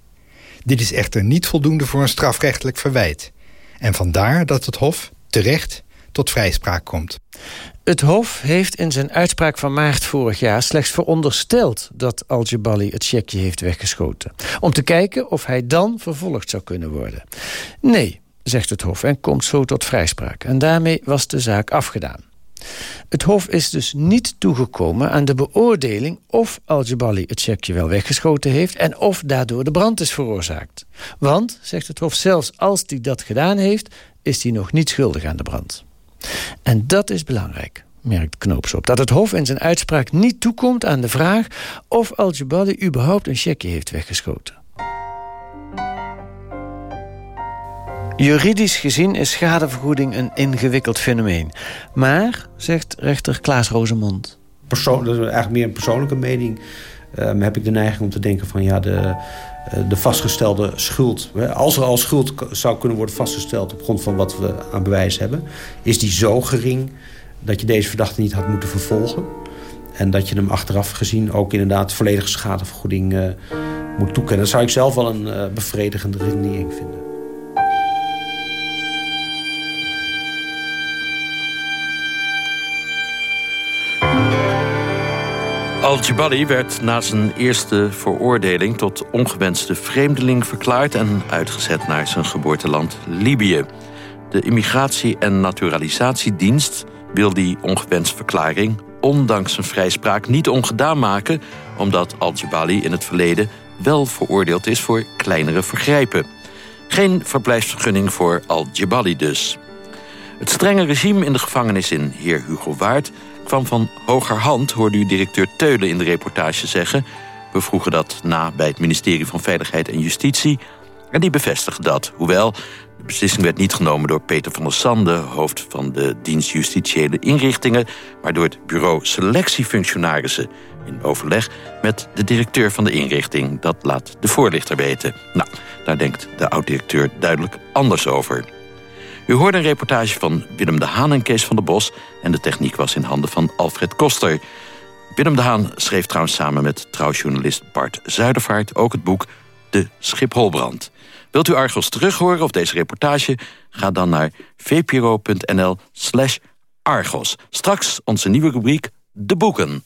Dit is echter niet voldoende voor een strafrechtelijk verwijt. En vandaar dat het Hof terecht tot vrijspraak komt. Het Hof heeft in zijn uitspraak van maart vorig jaar slechts verondersteld dat Al-Jabali het checkje heeft weggeschoten. Om te kijken of hij dan vervolgd zou kunnen worden. Nee, zegt het Hof en komt zo tot vrijspraak. En daarmee was de zaak afgedaan. Het Hof is dus niet toegekomen aan de beoordeling of Al-Jabali het checkje wel weggeschoten heeft en of daardoor de brand is veroorzaakt. Want, zegt het Hof, zelfs als hij dat gedaan heeft, is hij nog niet schuldig aan de brand. En dat is belangrijk, merkt Knoops op. Dat het Hof in zijn uitspraak niet toekomt aan de vraag of Al-Jabali überhaupt een checkje heeft weggeschoten. Juridisch gezien is schadevergoeding een ingewikkeld fenomeen. Maar, zegt rechter Klaas Rozemond... Persoon, dat is eigenlijk meer een persoonlijke mening... Um, heb ik de neiging om te denken van ja, de, de vastgestelde schuld... als er al schuld zou kunnen worden vastgesteld... op grond van wat we aan bewijs hebben... is die zo gering dat je deze verdachte niet had moeten vervolgen. En dat je hem achteraf gezien ook inderdaad volledige schadevergoeding uh, moet toekennen. Dat zou ik zelf wel een uh, bevredigende redenering vinden. Al-Jabali werd na zijn eerste veroordeling tot ongewenste vreemdeling verklaard en uitgezet naar zijn geboorteland Libië. De Immigratie- en Naturalisatiedienst wil die ongewenste verklaring ondanks zijn vrijspraak niet ongedaan maken, omdat Al-Jabali in het verleden wel veroordeeld is voor kleinere vergrijpen. Geen verblijfsvergunning voor Al-Jabali dus. Het strenge regime in de gevangenis in Heer Hugo Waard kwam van hogerhand, hoorde u directeur Teulen in de reportage zeggen. We vroegen dat na bij het ministerie van Veiligheid en Justitie. En die bevestigde dat, hoewel de beslissing werd niet genomen door Peter van der Sande... hoofd van de dienst Justitiële Inrichtingen... maar door het bureau Selectiefunctionarissen... in overleg met de directeur van de inrichting. Dat laat de voorlichter weten. Nou, daar denkt de oud-directeur duidelijk anders over. U hoorde een reportage van Willem de Haan en Kees van der Bos... en de techniek was in handen van Alfred Koster. Willem de Haan schreef trouwens samen met trouwjournalist Bart Zuidervaart... ook het boek De Schipholbrand. Wilt u Argos terughoren of deze reportage? Ga dan naar vpro.nl slash Argos. Straks onze nieuwe rubriek De Boeken.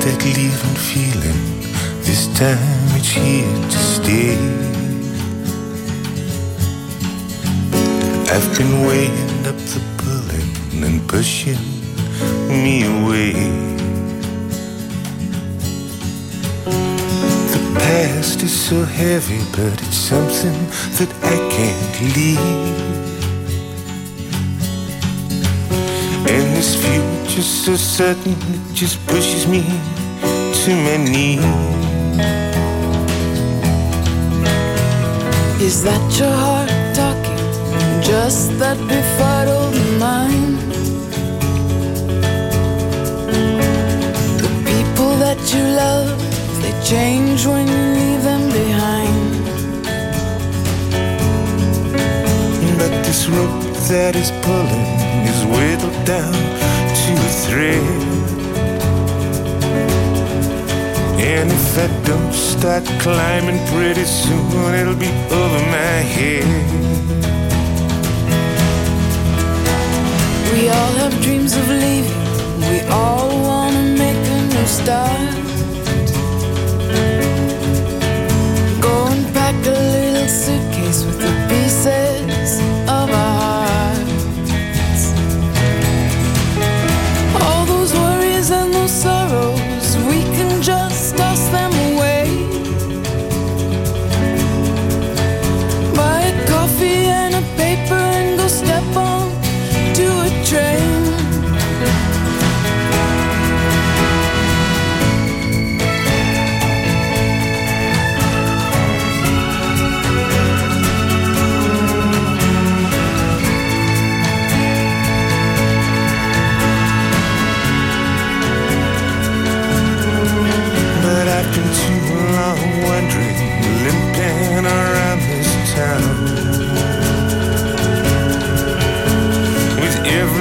That leaving feeling. This time it's here to stay. I've been weighing up the pulling and pushing me away. The past is so heavy, but it's something that I can't leave. And this future's so sudden, it just pushes me to my knees. Is that your heart talking? Just that befuddled mind? The people that you love, they change when you leave them behind. But this rope that is pulling is whittled down to a thread. And if I don't start climbing pretty soon, it'll be over my head. We all have dreams of leaving. We all wanna make a new start. Go and pack a little suitcase with the pieces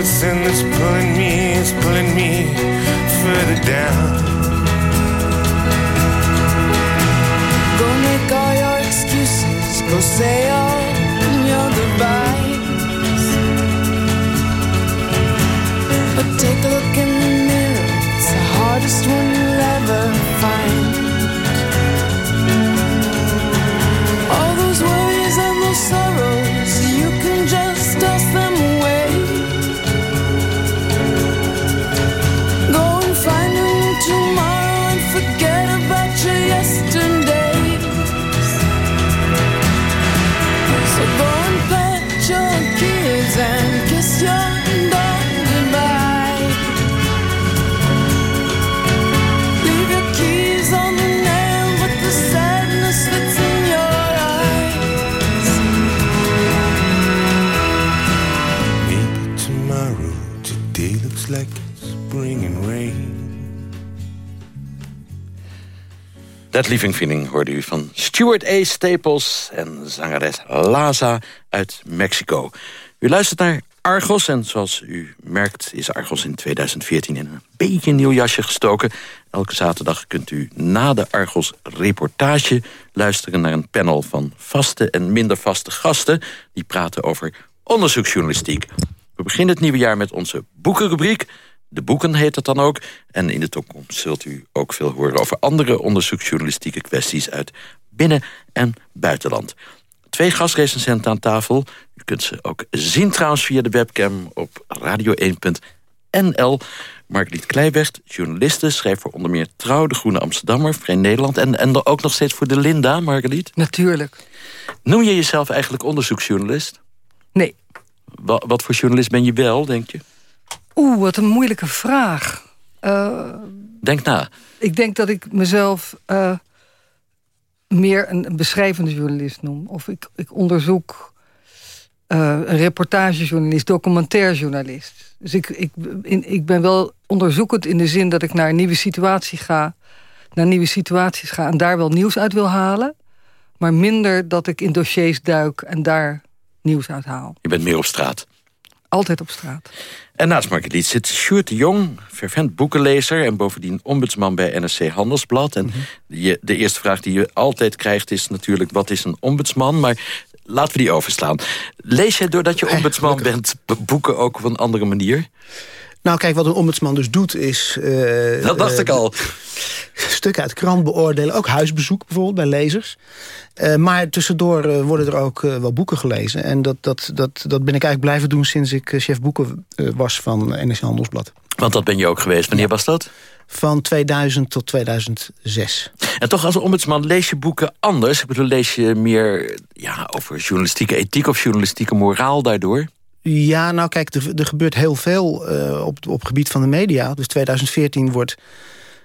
everything that's pulling me, it's pulling me further down. Go make all your excuses, go say all your goodbyes. But take a look in the mirror, it's the hardest one you'll ever That Living Feeling hoorde u van Stuart A. Staples en zangeres Laza uit Mexico. U luistert naar Argos en zoals u merkt is Argos in 2014 in een beetje een nieuw jasje gestoken. Elke zaterdag kunt u na de Argos reportage luisteren naar een panel van vaste en minder vaste gasten. Die praten over onderzoeksjournalistiek. We beginnen het nieuwe jaar met onze boekenrubriek. De boeken heet het dan ook. En in de toekomst zult u ook veel horen over andere onderzoeksjournalistieke kwesties uit binnen- en buitenland. Twee gastrecensenten aan tafel. U kunt ze ook zien trouwens via de webcam op radio1.nl. Margriet Kleibrecht, journaliste, schreef voor onder meer Trouw, De Groene Amsterdammer, Vrij Nederland... en, en ook nog steeds voor de Linda, Margriet. Natuurlijk. Noem je jezelf eigenlijk onderzoeksjournalist? Nee. Wa- wat voor journalist ben je wel, denk je? Oeh, wat een moeilijke vraag. Eh, Denk na. ik denk dat ik mezelf eh, meer een, een beschrijvende journalist noem. Of ik, ik onderzoek eh, een reportagejournalist, documentairjournalist. Dus ik, ik, in, ik ben wel onderzoekend in de zin dat ik naar een nieuwe situatie ga... naar nieuwe situaties ga en daar wel nieuws uit wil halen. Maar minder dat ik in dossiers duik en daar nieuws uit haal. Je bent meer op straat. Altijd op straat. En naast Margriet zit Sjoerd de Jong, fervent boekenlezer... en bovendien ombudsman bij NRC Handelsblad. En je, de eerste vraag die je altijd krijgt is natuurlijk... wat is een ombudsman? Maar laten we die overslaan. Lees jij doordat je ombudsman bent boeken ook op een andere manier? Nou, kijk, wat een ombudsman dus doet is... eh, Dat dacht eh, ik al. Stukken uit krant beoordelen. Ook huisbezoek bijvoorbeeld bij lezers. Eh, maar tussendoor worden er ook wel boeken gelezen. En dat, dat, dat, dat ben ik eigenlijk blijven doen sinds ik chef boeken was van NRC Handelsblad. Want dat ben je ook geweest. Wanneer was dat? Van 2000 tot 2006. En toch als ombudsman lees je boeken anders. Ik bedoel, lees je meer ja, over journalistieke ethiek of journalistieke moraal daardoor? Ja, nou kijk, er, er gebeurt heel veel eh, op, op het gebied van de media. Dus 2014 wordt,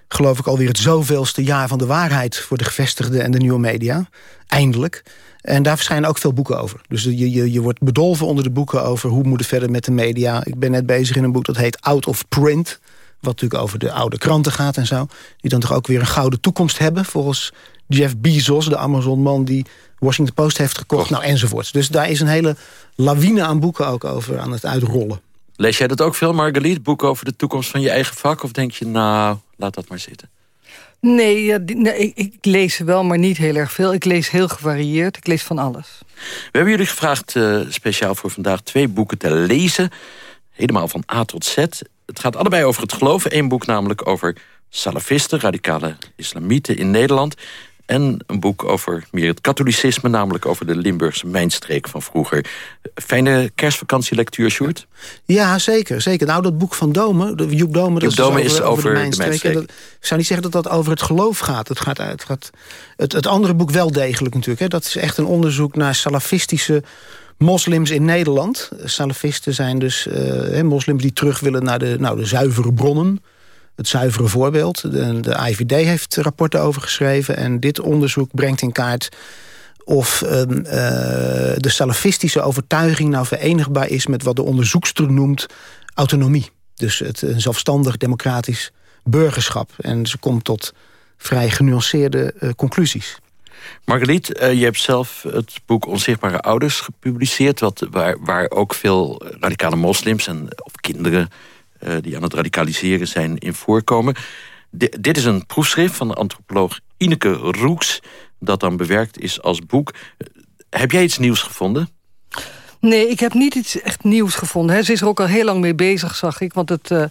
geloof ik, alweer het zoveelste jaar van de waarheid... voor de gevestigde en de nieuwe media. Eindelijk. En daar verschijnen ook veel boeken over. Dus je, je, je wordt bedolven onder de boeken over hoe moet het verder met de media. Ik ben net bezig in een boek dat heet Out of Print. Wat natuurlijk over de oude kranten gaat en zo. Die dan toch ook weer een gouden toekomst hebben... volgens Jeff Bezos, de Amazon-man die Washington Post heeft gekocht. Nou, enzovoorts. Dus daar is een hele lawine aan boeken ook over aan het uitrollen. Lees jij dat ook veel, Marguerite? Boeken over de toekomst van je eigen vak? Of denk je, nou, laat dat maar zitten? Nee, ja, die- nee ik, ik lees wel, maar niet heel erg veel. Ik lees heel gevarieerd. Ik lees van alles. We hebben jullie gevraagd eh, speciaal voor vandaag twee boeken te lezen. Helemaal van A tot Z. Het gaat allebei over het geloven. Eén boek namelijk over salafisten, radicale islamieten in Nederland. En een boek over meer het katholicisme, namelijk over de Limburgse mijnstreek van vroeger. Fijne kerstvakantielectuur, Sjoerd? Ja, zeker. zeker. Nou, dat boek van Dome, de Joep Dome... dat Joep Dome is over de mijnstreek. dat- Ik zou niet zeggen dat dat over het geloof gaat. Het, gaat, het, gaat het, het andere boek wel degelijk natuurlijk. Hè. Dat is echt een onderzoek naar salafistische moslims in Nederland. Salafisten zijn dus eh, moslims die terug willen naar de, nou, de zuivere bronnen. Het zuivere voorbeeld. De, de IVD heeft rapporten over geschreven. En dit onderzoek brengt in kaart of ehm, eh, de salafistische overtuiging nou verenigbaar is... met wat de onderzoekster noemt autonomie. Dus het een zelfstandig democratisch burgerschap. En ze komt tot vrij genuanceerde eh, conclusies. Margriet, eh, je hebt zelf het boek Onzichtbare Ouders gepubliceerd... Wat, waar, waar ook veel radicale moslims en, of kinderen... eh, die aan het radicaliseren zijn in voorkomen. Di- dit is een proefschrift van de antropoloog Ineke Roeks... dat dan bewerkt is als boek. Eh, heb jij iets nieuws gevonden? Nee, ik heb niet iets echt nieuws gevonden. Hè. Ze is er ook al heel lang mee bezig, zag ik. Want het, eh,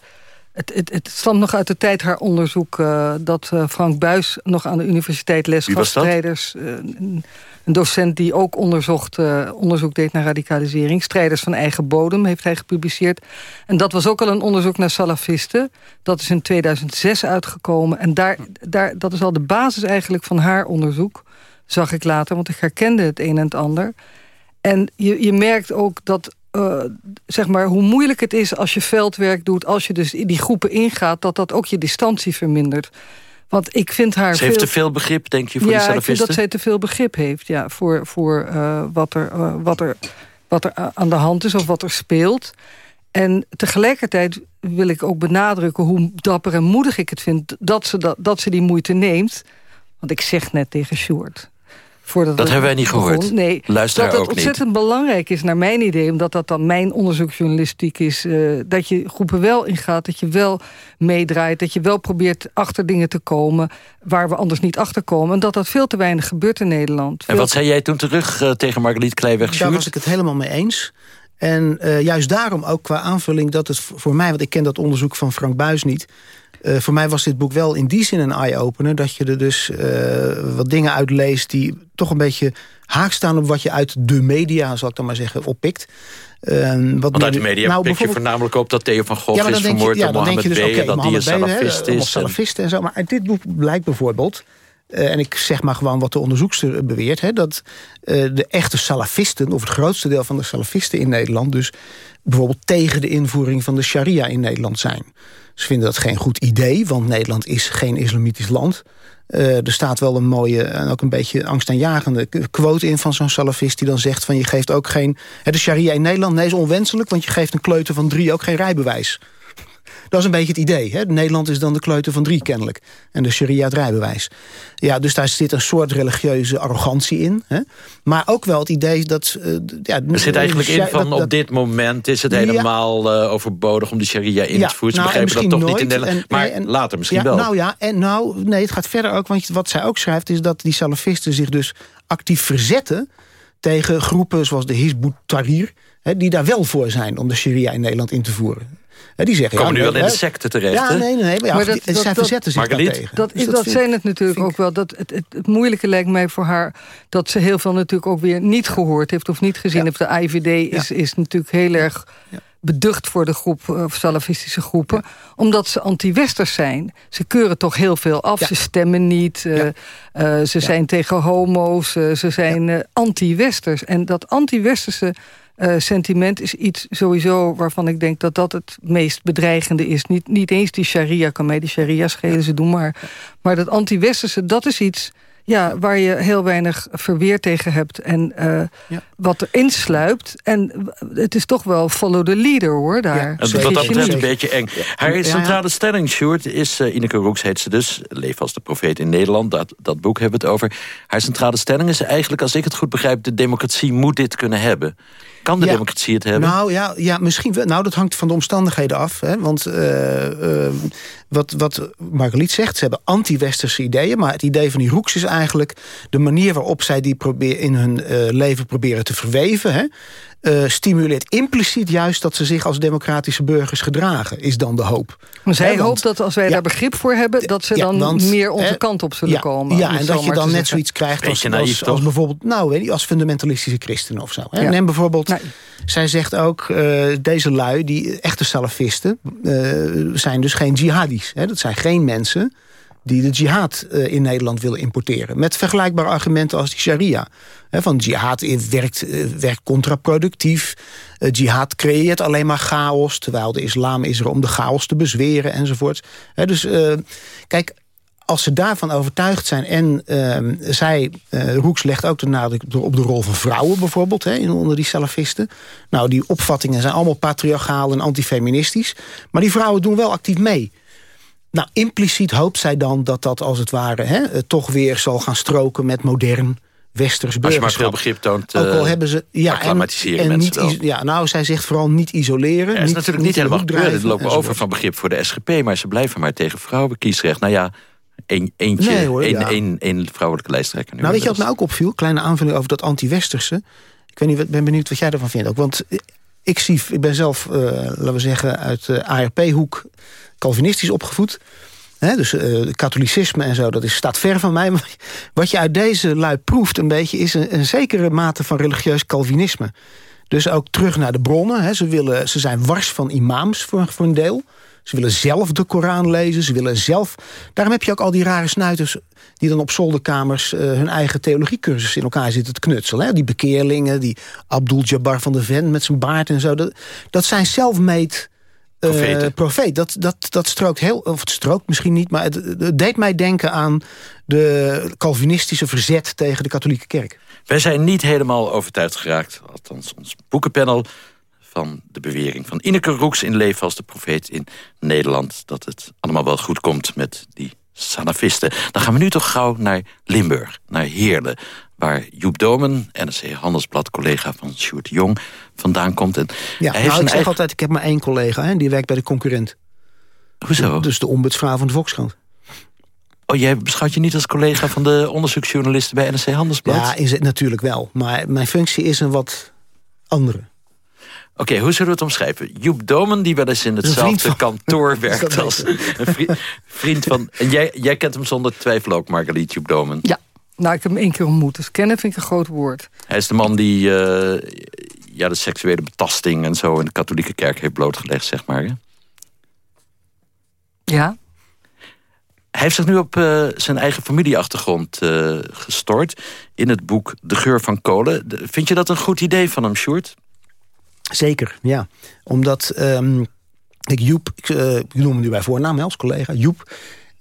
het, het, het stamt nog uit de tijd haar onderzoek... eh, dat eh, Frank Buis nog aan de universiteit les? Strijders, eh, een, docent die ook onderzocht, onderzoek deed naar radicalisering. Strijders van eigen bodem heeft hij gepubliceerd. En dat was ook al een onderzoek naar salafisten. Dat is in 2006 uitgekomen. En daar, daar, dat is al de basis eigenlijk van haar onderzoek. Zag ik later, want ik herkende het een en het ander. En je, je merkt ook dat, eh, zeg maar, hoe moeilijk het is als je veldwerk doet... als je dus in die groepen ingaat, dat dat ook je distantie vermindert. Want ik vind haar Ze heeft te veel begrip, denk je, voor ja, die ik vind salafisten? dat zij te veel begrip heeft ja, voor, voor eh, wat, er, eh, wat, er, wat er aan de hand is of wat er speelt. En tegelijkertijd wil ik ook benadrukken hoe dapper en moedig ik het vind... dat ze, dat, dat ze die moeite neemt. Want ik zeg net tegen Sjoerd... voordat Dat hebben wij niet gehoord. Nee, Luisteraar dat het ook niet. ontzettend belangrijk is, naar mijn idee... omdat dat dan mijn onderzoeksjournalistiek is... eh, dat je groepen wel ingaat, dat je wel meedraait... dat je wel probeert achter dingen te komen... waar we anders niet achter komen. En dat dat veel te weinig gebeurt in Nederland. En wat zei jij toen terug eh, tegen Margriet Kleiweg, Daar was ik het helemaal mee eens. En eh, juist daarom ook qua aanvulling dat het voor mij... want ik ken dat onderzoek van Frank Buis niet... eh, voor mij was dit boek wel in die zin een eye-opener... dat je er dus eh, wat dingen uitleest die toch een beetje haak staan... op wat je uit de media, zal ik dan maar zeggen, oppikt. Eh, wat Want uit de media nou, pik je voornamelijk op dat Theo van Gogh is denk je- vermoord ja, dan denk je dus, oké, en dat die een salafist allemaal is. en- salafisten en zo. Maar uit dit boek blijkt bijvoorbeeld... eh, en ik zeg maar gewoon wat de onderzoekster beweert... Hè, dat eh, de echte salafisten, of het grootste deel van de salafisten in Nederland... dus bijvoorbeeld tegen de invoering van de sharia in Nederland zijn. Ze vinden dat geen goed idee, want Nederland is geen islamitisch land. Eh, er staat wel een mooie en ook een beetje angstaanjagende quote in van zo'n salafist... die dan zegt van je geeft ook geen... De sharia in Nederland, nee, is onwenselijk... want je geeft een kleuter van drie ook geen rijbewijs. Dat is een beetje het idee. Hè? Nederland is dan de kleuter van drie kennelijk. En de sharia het rijbewijs. Ja, dus daar zit een soort religieuze arrogantie in. Hè? Maar ook wel het idee dat... eh, ja, Er zit eigenlijk in dat- van dat- op dit moment is het Ja. helemaal eh, overbodig om die sharia in Ja, te voeren. Ze nou, en begrijpen dat toch misschien niet in nooit. Nederland. En- maar en- later misschien ja, wel. Nou ja, en nou, nee, het gaat verder ook. Want wat zij ook schrijft is dat die salafisten zich dus actief verzetten... tegen groepen zoals de Hizb ut-Tahrir... hè, die daar wel voor zijn om de sharia in Nederland in te voeren. Hè, die zeggen, Komen ja, nu wel in de secte terecht, Ja, nee, nee, nee. Maar ja, Maar dat- die- dat- zij dat- verzetten zich daartegen. Dat, Dus is, dat, zijn het natuurlijk ook wel. Dat, het, het, het moeilijke lijkt mij voor haar... dat ze heel veel natuurlijk ook weer niet gehoord heeft... of niet gezien heeft. De IVD is, is natuurlijk heel erg beducht voor de groep, eh, of salafistische groepen. Omdat ze anti-westers zijn. Ze keuren toch heel veel af. Ze stemmen niet. eh, eh, ze zijn tegen homo's. ze zijn anti-westers. En dat anti-westerse... eh, sentiment is iets sowieso waarvan ik denk dat dat het meest bedreigende is. Niet, niet eens die sharia kan mij die sharia schelen, ze doen maar. Maar dat anti-westerse, dat is iets ja, waar je heel weinig verweer tegen hebt. En eh, wat erin sluipt. En het is toch wel follow the leader, hoor, daar. En wat dat betreft een beetje eng. Haar Ja, centrale stelling, Sjoerd, is... eh, Ineke Roeks heet ze dus, Leef als de profeet in Nederland. Dat, dat boek hebben we het over. Haar centrale stelling is eigenlijk, als ik het goed begrijp... de democratie moet dit kunnen hebben. Kan de Ja. democratie het hebben? Nou ja, ja misschien wel. Nou, dat hangt van de omstandigheden af. Hè? Want eh, eh, wat, wat Marguerite zegt, ze hebben anti-westerse ideeën... maar het idee van die Roeks is eigenlijk... de manier waarop zij die probeer, in hun uh, leven proberen te verweven... Hè, uh, stimuleert impliciet juist dat ze zich als democratische burgers gedragen... is dan de hoop. Maar zij hoopt dat als wij ja, daar begrip voor hebben... dat ze ja, dan want, meer onze hè, kant op zullen ja, komen. Ja, en dat je dan net zoiets krijgt als, als, als, bijvoorbeeld... nou, weet je, als fundamentalistische christenen of zo. Hè. Neem bijvoorbeeld... Zij zegt ook, uh, deze lui, die echte salafisten... Uh, zijn dus geen jihadis. Hè. Dat zijn geen mensen die de jihad uh, in Nederland willen importeren. Met vergelijkbare argumenten als die sharia. Van jihad werkt, uh, werkt contraproductief. Uh, jihad creëert alleen maar chaos... terwijl de islam is er om de chaos te bezweren enzovoort. Dus kijk, als ze daarvan overtuigd zijn... en ehm, zij, Roeks legt ook de nadruk op de rol van vrouwen bijvoorbeeld... Hè, onder die salafisten. Nou, die opvattingen zijn allemaal patriarchaal en antifeministisch. Maar die vrouwen doen wel actief mee... Nou, impliciet hoopt zij dan dat dat als het ware... Hè, toch weer zal gaan stroken met modern westers burgerschap. Als je maar veel begrip toont, Ook al hebben ze, ja, en, en niet, ja, nou, zij zegt vooral niet isoleren. Ja, is natuurlijk niet helemaal gebeurd. Het loopt over van begrip voor de SGP... maar ze blijven maar tegen vrouwenkiesrecht. Nou ja, een, eentje, nee, hoor, een, ja. een, een vrouwelijke lijsttrekker. Nu nou, weet je wat mij ook opviel? Kleine aanvulling over dat anti-westerse. Ik weet niet, ben benieuwd wat jij ervan vindt ook. Want ik, zie, ik ben zelf, uh, laten we zeggen, uit de ARP-hoek Calvinistisch opgevoed. Dus uh, katholicisme en zo, dat is, staat ver van mij. Maar wat je uit deze lui proeft een beetje... is een, zekere mate van religieus Calvinisme. Dus ook terug naar de bronnen. Ze, willen, ze zijn wars van imams voor een deel. Ze willen zelf de Koran lezen. Ze willen zelf... Daarom heb je ook al die rare snuiters... die dan op zolderkamers uh, hun eigen theologiecursus in elkaar zitten te knutselen. Hè? Die bekeerlingen, die Abdul-Jabbar van de Ven met zijn baard en zo. Dat, dat zijn self-made uh, profeet. Dat, dat, dat strookt heel, of het strookt misschien niet, maar het, het, deed mij denken aan de Calvinistische verzet tegen de katholieke kerk. Wij zijn niet helemaal overtuigd geraakt, althans ons boekenpanel, van de bewering van Ineke Roeks in Leven als de profeet in Nederland. Dat het allemaal wel goed komt met die salafisten. Dan gaan we nu toch gauw naar Limburg, naar Heerlen waar Joep Domen, NRC Handelsblad, collega van Sjoerd Jong, vandaan komt. En ja, hij nou, heeft ik zeg altijd, ik heb maar één collega, hè, die werkt bij de concurrent. Hoezo? Dus de ombudsvrouw van de Volkskrant. Oh, jij beschouwt je niet als collega van de onderzoeksjournalisten bij NRC Handelsblad? Ja, is het natuurlijk wel. Maar mijn functie is een wat andere. Oké, okay, hoe zullen we het omschrijven? Joep Domen, die wel eens in hetzelfde kantoor werkt als een vriend, vriend van... En jij, jij kent hem zonder twijfel ook, Margaliet Joep Domen. Ja, nou, ik heb hem één keer ontmoet. Dus kennen vind ik een groot woord. Hij is de man die uh, ja, de seksuele betasting en zo... in de katholieke kerk heeft blootgelegd, zeg maar. Hè? Ja. Hij heeft zich nu op uh, zijn eigen familieachtergrond uh, gestort... in het boek De Geur van Kolen. De, vind je dat een goed idee van hem, Sjoerd? Zeker, ja. Omdat... Um, ik, Joep, ik, ik noem hem nu bij voornaam als collega, Joep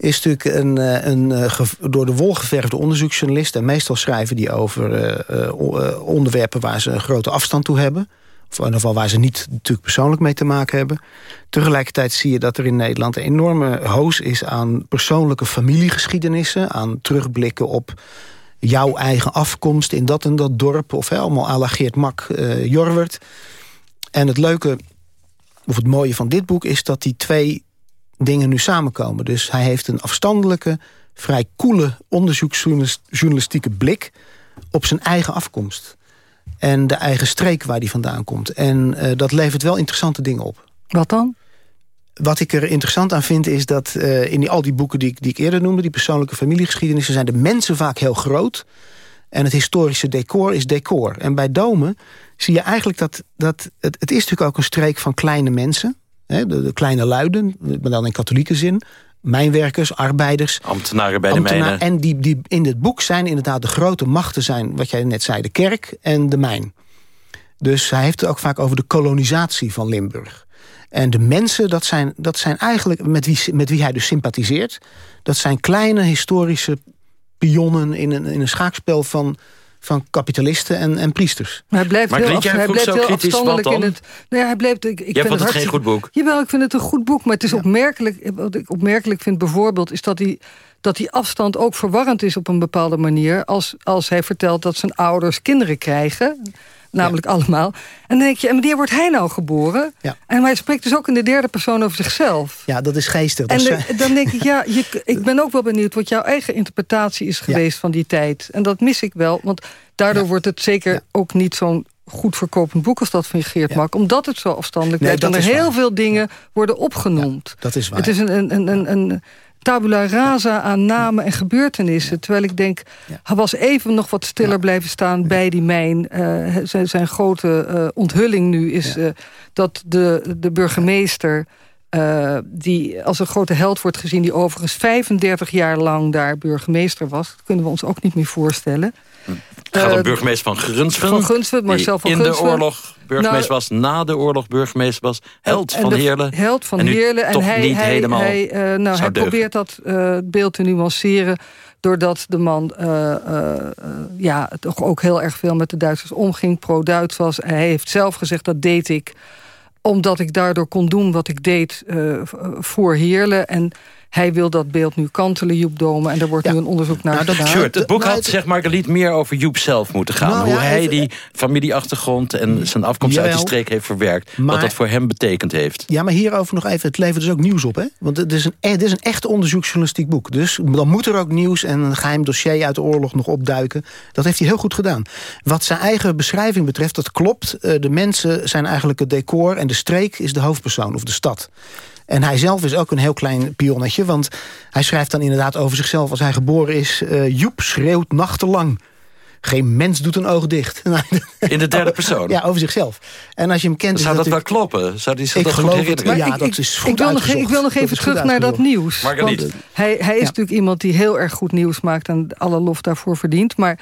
is natuurlijk een, eh, een, eh, door de wol geverfde onderzoeksjournalist. En meestal schrijven die over onderwerpen waar ze een grote afstand toe hebben. Of in ieder geval waar ze niet natuurlijk persoonlijk mee te maken hebben. Tegelijkertijd zie je dat er in Nederland een enorme hoos is aan persoonlijke familiegeschiedenissen. Aan terugblikken op jouw eigen afkomst in dat en dat dorp. Of hè, allemaal Mak, Jorwert. En het leuke, of het mooie van dit boek is dat die twee dingen nu samenkomen. Dus hij heeft een afstandelijke, vrij koele onderzoeksjournalistieke blik... op zijn eigen afkomst. En de eigen streek waar hij vandaan komt. En uh, dat levert wel interessante dingen op. Wat dan? Wat ik er interessant aan vind is dat uh, in die, al die boeken die, die ik eerder noemde... die persoonlijke familiegeschiedenissen... zijn de mensen vaak heel groot... En het historische decor is decor. En bij Domen zie je eigenlijk dat... dat het, het is natuurlijk ook een streek van kleine mensen de, de, kleine luiden, maar dan in katholieke zin. Mijnwerkers, arbeiders. Ambtenaren bij de mijnen. En die, die in dit boek zijn inderdaad de grote machten zijn... wat jij net zei, de kerk en de mijn. Dus hij heeft het ook vaak over de kolonisatie van Limburg. En de mensen, dat zijn, dat zijn eigenlijk met wie, met wie hij dus sympathiseert... dat zijn kleine historische pionnen in een, in een schaakspel van van kapitalisten en, en priesters. Maar hij blijft maar heel, af, hij blijft heel afstandelijk in het... Nee, hij blijft, ik, ik Jij vond het, het geen goed boek? Jawel, ik vind het een goed boek. Maar het is ja. opmerkelijk... Wat ik opmerkelijk vind bijvoorbeeld... is dat hij dat die afstand ook verwarrend is op een bepaalde manier... als, als hij vertelt dat zijn ouders kinderen krijgen... Namelijk allemaal. En dan denk je, en wanneer wordt hij nou geboren? Ja. En hij spreekt dus ook in de derde persoon over zichzelf. Ja, dat is geestig. En Dat de- is, dan denk ik, ja, je, ik ben ook wel benieuwd... wat jouw eigen interpretatie is geweest van die tijd. En dat mis ik wel, want daardoor wordt het zeker ook niet zo'n goed verkopend boek als dat van Geert Mak. Omdat het zo afstandelijk Nee, blijft. En er heel waar. veel dingen worden opgenoemd. dat is waar. Het is een, een, een, een, een tabula rasa aan namen en gebeurtenissen. Terwijl ik denk, hij was even nog wat stiller blijven staan bij die mijn. Eh, zijn, zijn grote eh, onthulling nu is eh, dat de, de burgemeester... eh, die als een grote held wordt gezien... die overigens 35 jaar lang daar burgemeester was. Dat kunnen we ons ook niet meer voorstellen. Het gaat om Eh, burgemeester van Grunsven. van Grunsven, Marcel van Grunsven. in de oorlog burgemeester Nou, was, na de oorlog burgemeester was. Held van Heerlen. Held van Heerlen. En hij, niet hij, helemaal hij, eh, nou, hij probeert dat beeld te nuanceren... doordat de man ja, toch ook heel erg veel met de Duitsers omging. Pro-Duits was. Hij heeft zelf gezegd, dat deed ik... omdat ik daardoor kon doen wat ik deed eh, voor Heerlen. En hij wil dat beeld nu kantelen, Joep Domen. En daar wordt nu een onderzoek naar gedaan. Sjoerd, het boek Nou, had, zeg Margaliet, meer over Joep zelf moeten gaan. Nou, Hoe ja, hij even- die familieachtergrond en zijn afkomst uit die Jawel. streek heeft verwerkt. Maar- wat dat voor hem betekend heeft. Ja, maar hierover nog even. Het levert dus ook nieuws op, hè? Want het is een, dit is een echt onderzoeksjournalistiek boek. Dus dan moet er ook nieuws en een geheim dossier uit de oorlog nog opduiken. Dat heeft hij heel goed gedaan. Wat zijn eigen beschrijving betreft, dat klopt. Eh, De mensen zijn eigenlijk het decor en de streek is de hoofdpersoon of de stad. En hij zelf is ook een heel klein pionnetje. Want hij schrijft dan inderdaad over zichzelf als hij geboren is. eh, Joep schreeuwt nachtenlang. Geen mens doet een oog dicht. In de derde persoon. Ja, over zichzelf. En als je hem kent... Zou dat wel kloppen? Zou die zich Ik dat goed geloof het, herinneren? ja, ik- dat is goed ik wil, nog, uitgezocht. ik wil nog even terug naar dat nieuws. Want hij, hij is Ja. natuurlijk iemand die heel erg goed nieuws maakt... en alle lof daarvoor verdient. Maar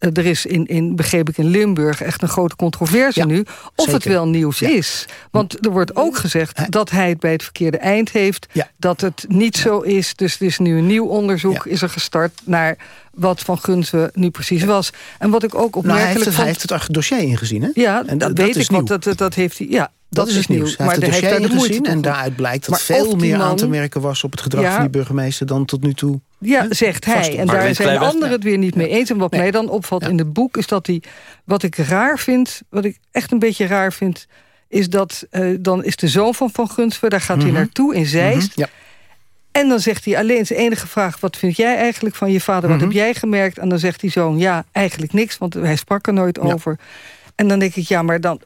er is in, in, begreep ik in Limburg echt een grote controverse nu... of het wel nieuws is. Want er wordt ook gezegd dat hij het bij het verkeerde eind heeft... dat het niet zo is. Dus er is nu een nieuw onderzoek is er gestart... naar wat Van Gunswe nu precies was. En wat ik ook Nou, hij opmerkelijk heeft, het, hij vond... heeft het dossier ingezien, hè? Ja, En dat, dat weet ik, want nieuw. dat, dat heeft hij... Ja, dat, Dat, is nieuws. Hij maar heeft het dossier ingezien en daaruit blijkt dat Maar veel meer aan te merken was op het gedrag Ja. van die burgemeester dan tot nu toe. Ja, zegt hij. En daar zijn anderen het weer niet mee eens. En wat mij dan opvalt in het boek... is dat hij, wat ik raar vind... wat ik echt een beetje raar vind... is dat eh, dan is de zoon van Van Gunsven... daar gaat hij Mhm. naartoe in Zeist. Ja. En dan zegt hij alleen zijn enige vraag... wat vind jij eigenlijk van je vader? Wat Mhm. heb jij gemerkt? En dan zegt die zoon, ja, eigenlijk niks... want hij sprak er nooit over. En dan denk ik, ja, maar dan...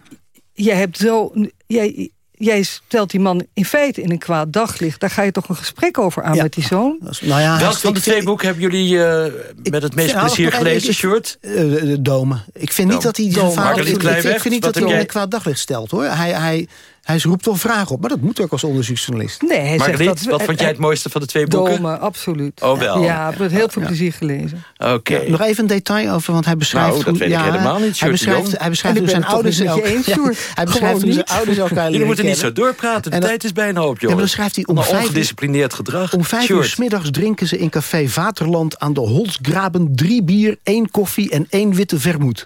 Jij hebt zo... Jij, jij stelt die man in feite in een kwaad daglicht. Daar ga je toch een gesprek over aan met die zoon? Nou ja, Welk van de twee boeken hebben jullie eh, met het meest Nou, plezier gelezen, Sjoerd? eh, de Domen. Ik vind niet Dome. dat hij zijn Dome. vader... Ik, vind- ik Kleiweg, vind niet wat dat hij in een kwaad daglicht stelt, hoor. Hij, hij, hij roept wel vragen op, maar dat moet ook als onderzoeksjournalist. Nee, hij zegt dat... wat vond jij het mooiste van de twee boeken? Dome, absoluut. Oh, wel. Ja, ik heb met heel veel plezier gelezen. Oké. Ja, nog even een detail over, want hij beschrijft... Nou, dat hoe, weet ik ja, helemaal niet, Hij beschrijft, hij beschrijft En hoe zijn ouders... je Sjoerd? hij beschrijft hoe zijn niet. ouders elkaar Jullie moeten niet zo doorpraten. De En tijd is bijna op, dan schrijft hij om ongedisciplineerd gedrag. Om vijf uur 's middags drinken ze in café Vaterland aan de Holzgraben drie bier, één koffie en één witte vermoed.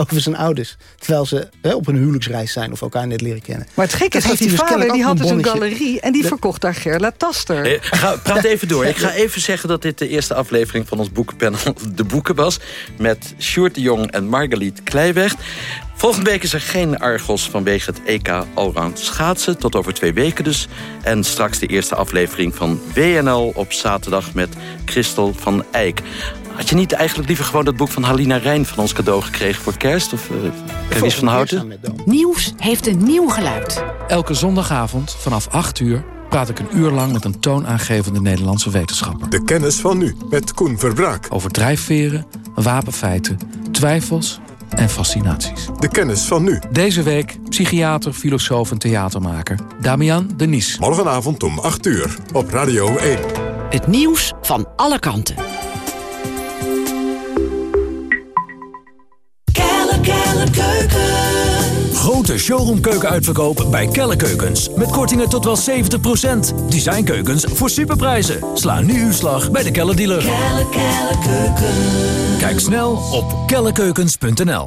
Over zijn ouders. Terwijl ze hè, op een huwelijksreis zijn of elkaar net leren kennen. Maar het gekke is Dat die dus vader die had dus een galerie... en die verkocht daar Gerla Taster. Eh, ga, praat even door. Ik ga even zeggen dat dit de eerste aflevering van ons boekenpanel De Boeken was. Met Sjoerd de Jong en Margaliet Kleiweg. Volgende week is er geen Argos vanwege het EK Allround schaatsen. Tot over twee weken dus. En straks de eerste aflevering van WNL op zaterdag met Christel van Eyck. Had je niet eigenlijk liever gewoon dat boek van Halina Rijn van ons cadeau gekregen voor kerst? Of uh, Carice van Houten? Nieuws heeft een nieuw geluid. Elke zondagavond vanaf 8 uur praat ik een uur lang met een toonaangevende Nederlandse wetenschapper. De kennis van nu met Koen Verbraak. Over drijfveren, wapenfeiten, twijfels en fascinaties. De kennis van nu. Deze week psychiater, filosoof en theatermaker Damian Denis. Morgenavond om 8 uur op Radio 1. Het nieuws van alle kanten. Grote showroomkeuken uitverkoop bij Kelle Keukens. Met kortingen tot wel 70%. Designkeukens voor superprijzen. Sla nu uw slag bij de Kelle dealer. Kelle, kelle. Kijk snel op kellekeukens.nl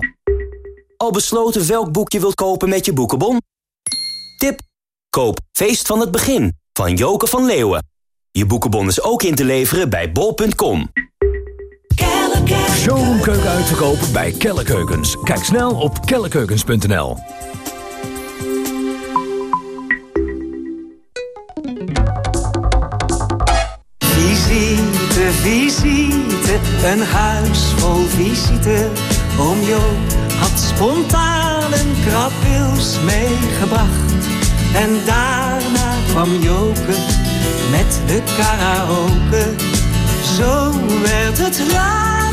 Al besloten welk boek je wilt kopen met je boekenbon? Tip: Koop Feest van het Begin van Joke van Leeuwen. Je boekenbon is ook in te leveren bij bol.com. Showroomkeuken uitverkoop bij Kelle Keukens. Kijk snel op kellekeukens.nl. Visite, visite, een huis vol visite. Oom Jo had spontaan een krabwils meegebracht. En daarna kwam Joke met de karaoke. Zo werd het later